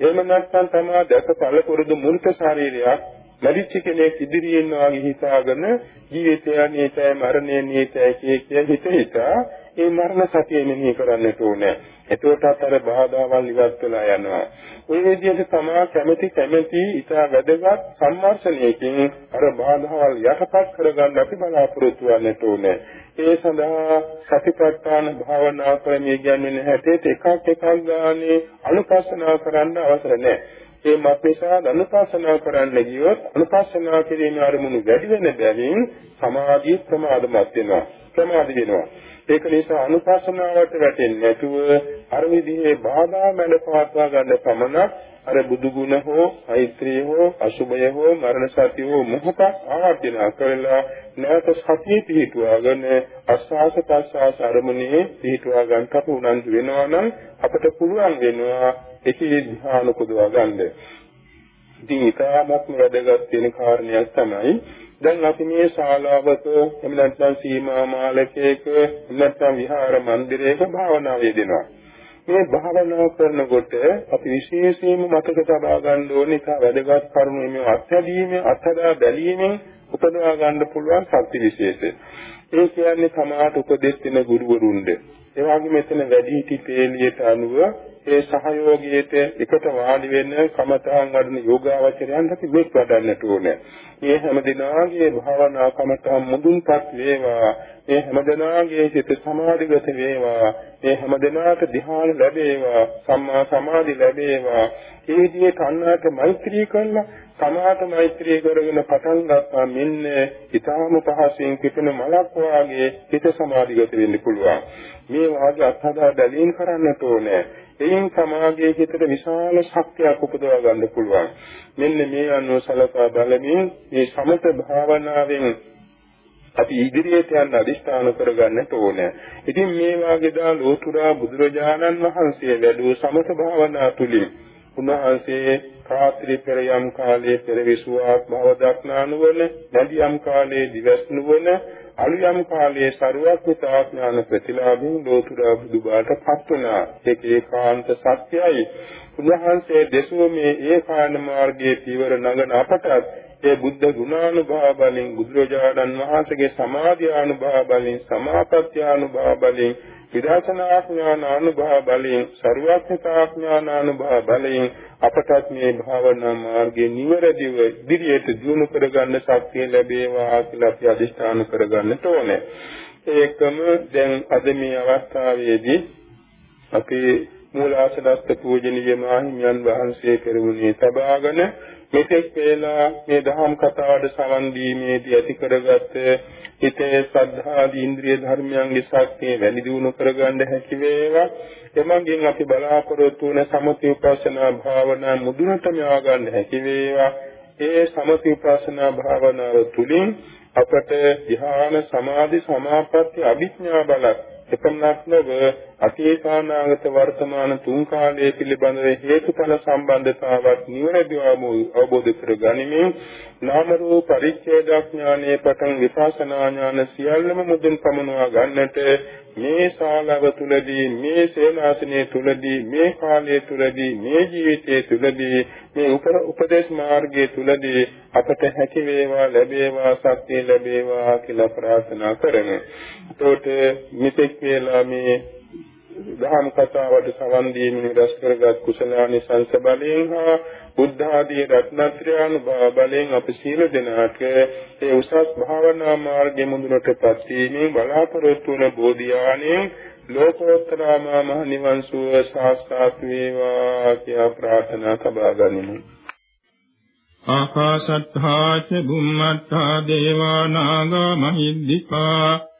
එහෙම නැත්නම් තමයි දැක පළපුරුදු මුල්ක ශරීරයක් ලැබිච්ච කෙනෙක් ඉදිරියෙන් වාගේ හිතාගෙන ජීවිතය නීතයි මරණය නීතයි කිය හිත හිතා ඒ මරණ සතිය මෙනෙහි කරන්නට ඕනේ. එතකොට අතර බාධාවල් ඉවත් වෙලා යනවා. ওই විදිහට තමා කැමැති කැමැති ඉතා වැදගත් සම්මර්ෂණයකින් අර බාධාවල් යටපත් කරගන්න අපි බලාපොරොත්තු වෙන්නට ඕනේ. ඒ සඳහා සතිපට්ඨාන භාවනා ක්‍රමයේ කියන්නේ හැටේට එකක් එකක් ගානේ අනුපස්සනා කරන්න අවසර නැහැ. ඒ මත නිසා අනුපස්සනා කරන්න ගියොත් අනුපස්සනා කිරීමේ අරමුණු වැඩි වෙන බැවින් සමාධිය ප්‍රමාදමත් වෙනවා ප්‍රමාද වෙනවා ඒක නිසා අනුපස්සනාවට වැටෙන්නේ නැතුව අර විදිහේ බාධා මැඩ පවත්වා ගන්න පමණක් අර බුදු ගුණ හෝ මෛත්‍රිය හෝ අසුභය හෝ මරණ සතිය හෝ මොහොතක් ආවර්ජන කරලා නැවත සතිය පිහිටුවාගෙන අස්වාස ප්‍රස්වාස අරමුණේ පිහිටුවා ගන්නට උනන්දු වෙනවා නම් අපට පුළුවන් වෙනවා ඒකේ ධ්‍යාන උපදවා ගන්න. ඉතින් ඊටාත්ම වැදගත් වෙන කාරණයක් තමයි දැන් අපි මේ ශාලාවක එහෙම නැත්නම් සීමා මාලකයක නැත්නම් විහාර මන්දිරයක භාවනාව යෙදෙනවා. මේ භාවනා කරනකොට අපි විශේෂයෙන්ම මතක තබා ගන්න ඕනේ එක වැදගත් කරුණු මේ අත්හැදීමේ අත්හදා බැලීමෙන් උපදවා ගන්න පුළුවන් ශක්ති විශේෂය. ඒ කියන්නේ සමාත උපදෙස් දෙන ගුරුවරුන්ද. ඒ වගේම මෙතන වැඩි හිටි පේලියට අනුව ඒ සහයෝගයට එකට වාඩි වෙන්න කමතහන් වඩන යෝගාවචරයන් අපි මේක වඩන්නට ඕනේ. මේ හැම දිනාගේ භාවනා කමතහන් මුදුන්පත් වේවා. මේ හැම දිනාගේ සිත සමාධිගත වේවා. මේ හැම දිනාට ධ්‍යාන ලැබේවා. සම්මා සමාධි ලැබේවා. ඒ විදිහට අන්නාට මෛත්‍රී කළා සමාත මෛත්‍රී කරගෙන පටන් ගත්තා මෙන්න ඊටාම පහසෙන් කිපෙන මලක් වාගේ හිත සමාධිගත වෙන්න පුළුවන්. මේ වාගේ අත්හදා බැලීම් කරන්නට ඕනේ. එයින් සමාගයේ හිතට විශාල ශක්තියක් උපදවා ගන්න පුළුවන්. මෙන්න මේ අනුව සලකා බලමින් මේ සමත භාවනාවෙන් අපි ඉදිරියට යන්න අදිස්ථාන කරගන්නට ඕනේ. ඉතින් මේ වාගේ දා ලෝතුරා බුදුරජාණන් වහන්සේ වැඩුව සමත භාවනා තුලින් උන්වහන්සේ රාත්‍රී පෙර යම් කාලයේ පෙර විසුවාක් භව දක්නානුවන, නැදි යම් කාලයේ දිවස් නුවන අලියම් කාලයේ ਸਰුවත්තා ඥාන ප්‍රතිලාභයෙන් ලෝතුරා බුදුබාට පත් වුණා. ඒක ඒකාන්ත සත්‍යයි. උන්වහන්සේ දෙසෝ මේ ඒකාන මාර්ගයේ පියවර නගන අපට ඒ බුද්ධ ගුණානුභාව බලෙන් බුදුරජාණන් වහන්සේගේ සමාධි අනුභව බලෙන් සමාපත්‍ය අනුභව බලෙන් විදර්ශනා ඥාන අනුභව බලයෙන් ਸਰවඥතා ඥාන අනුභව බලයෙන් අපටත් මේ භාවනා මාර්ගයේ නිවැරදිව ඉදිරියට දියුණු කරගන්න ශක්තිය ලැබේවා කියලා අපි අදිස්ථාන කරගන්නට ඕනේ. ඒකම දැන් අද මේ අවස්ථාවේදී අපේ මූලාසනස්ත පූජනීය මාහිමියන් වහන්සේ කෙරුණේ තබාගෙන මෙතෙක් වේලා මේ දහම් කතාවට සවන් දීමේදී ඇති කරගත් හිතේ ශ්‍රද්ධාදී ඉන්ද්‍රිය ධර්මයන්ගේ ශක්තිය වැඩි දියුණු කරගන්න හැකි වේවා. එමගින් අපි බලාපොරොත්තු වන සමථ උපාසනා භාවනා මුදුනටම ආගන්න හැකි වේවා. ඒ සමථ උපාසනා භාවනාව තුළින් අපට ධ්‍යාන සමාධි සමාපatti අභිඥා බලක් එපමණක් නොව අතීතානාගත වර්තමාන තුන් කාලයේ පිළිබඳව හේතුඵල සම්බන්ධතාවක් නිවැරදිව අවබෝධ කර ගනිමින් නාම රූප පරිච්ඡේද ඥානයේ පටන් විපස්සනා ඥාන සියල්ලම මුදින් පමුණවා ගන්නට මේ ශාලාව තුලදී මේ සේනාසනයේ තුලදී මේ කාලයේ තුලදී මේ ජීවිතයේ තුලදී මේ උපදේශ මාර්ගයේ තුලදී අපට හැකි වේවා ලැබේවා ශක්තිය ලැබේවා කියලා ප්‍රාර්ථනා කරමු. එතකොට මෙතෙක් වේලා මේ දහම් කතාවට සවන් දීමෙන් රැස් කරගත් කුසලානිසංස බලයෙන් හා බුද්ධ ආදී රත්නත්‍රානුභව බලයෙන් අප සීල දෙනාට ඒ උසස් භාවනා මාර්ගයේ මුදුනටපත් වීමෙන් බලාපොරොත්තු වන බෝධිආණයෙන් ලෝකෝත්තරාමා මහ නිවන් සුව සාක්ෂාත් වේවා කියලා ප්‍රාර්ථනා සබා ගනිමු. ආකාශත්තා ච බුම්මත්තා දේවා නාග මහිද්దికා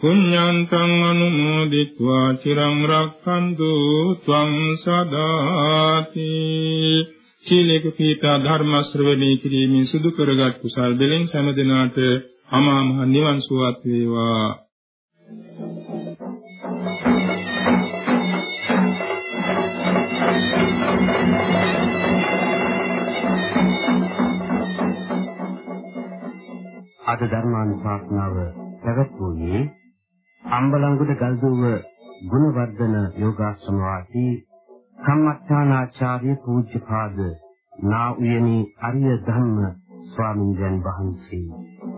පුඤ්ඤාන්තං අනුමෝදිत्वा චිරං රක්ඛන්තු ත්වං සදාති සීලේක පීඨා ධර්ම ශ්‍රවණී කිරීමෙන් සිදු කරගත් කුසල් දෙලෙන් සෑම දිනාට අමා මහ නිවන් සුවත් වේවා අද ධර්මානුශාසනාව පැවැත්වුවේ අම්බලංගොඩ ගල්දුව ගුණවර්ධන යෝගාශ්‍රම වාසී සම්මත්තානාචාර්ය පූජ්‍යපාද නා උයනී අරිය ධම්ම ස්වාමින්වයන් වහන්සේ.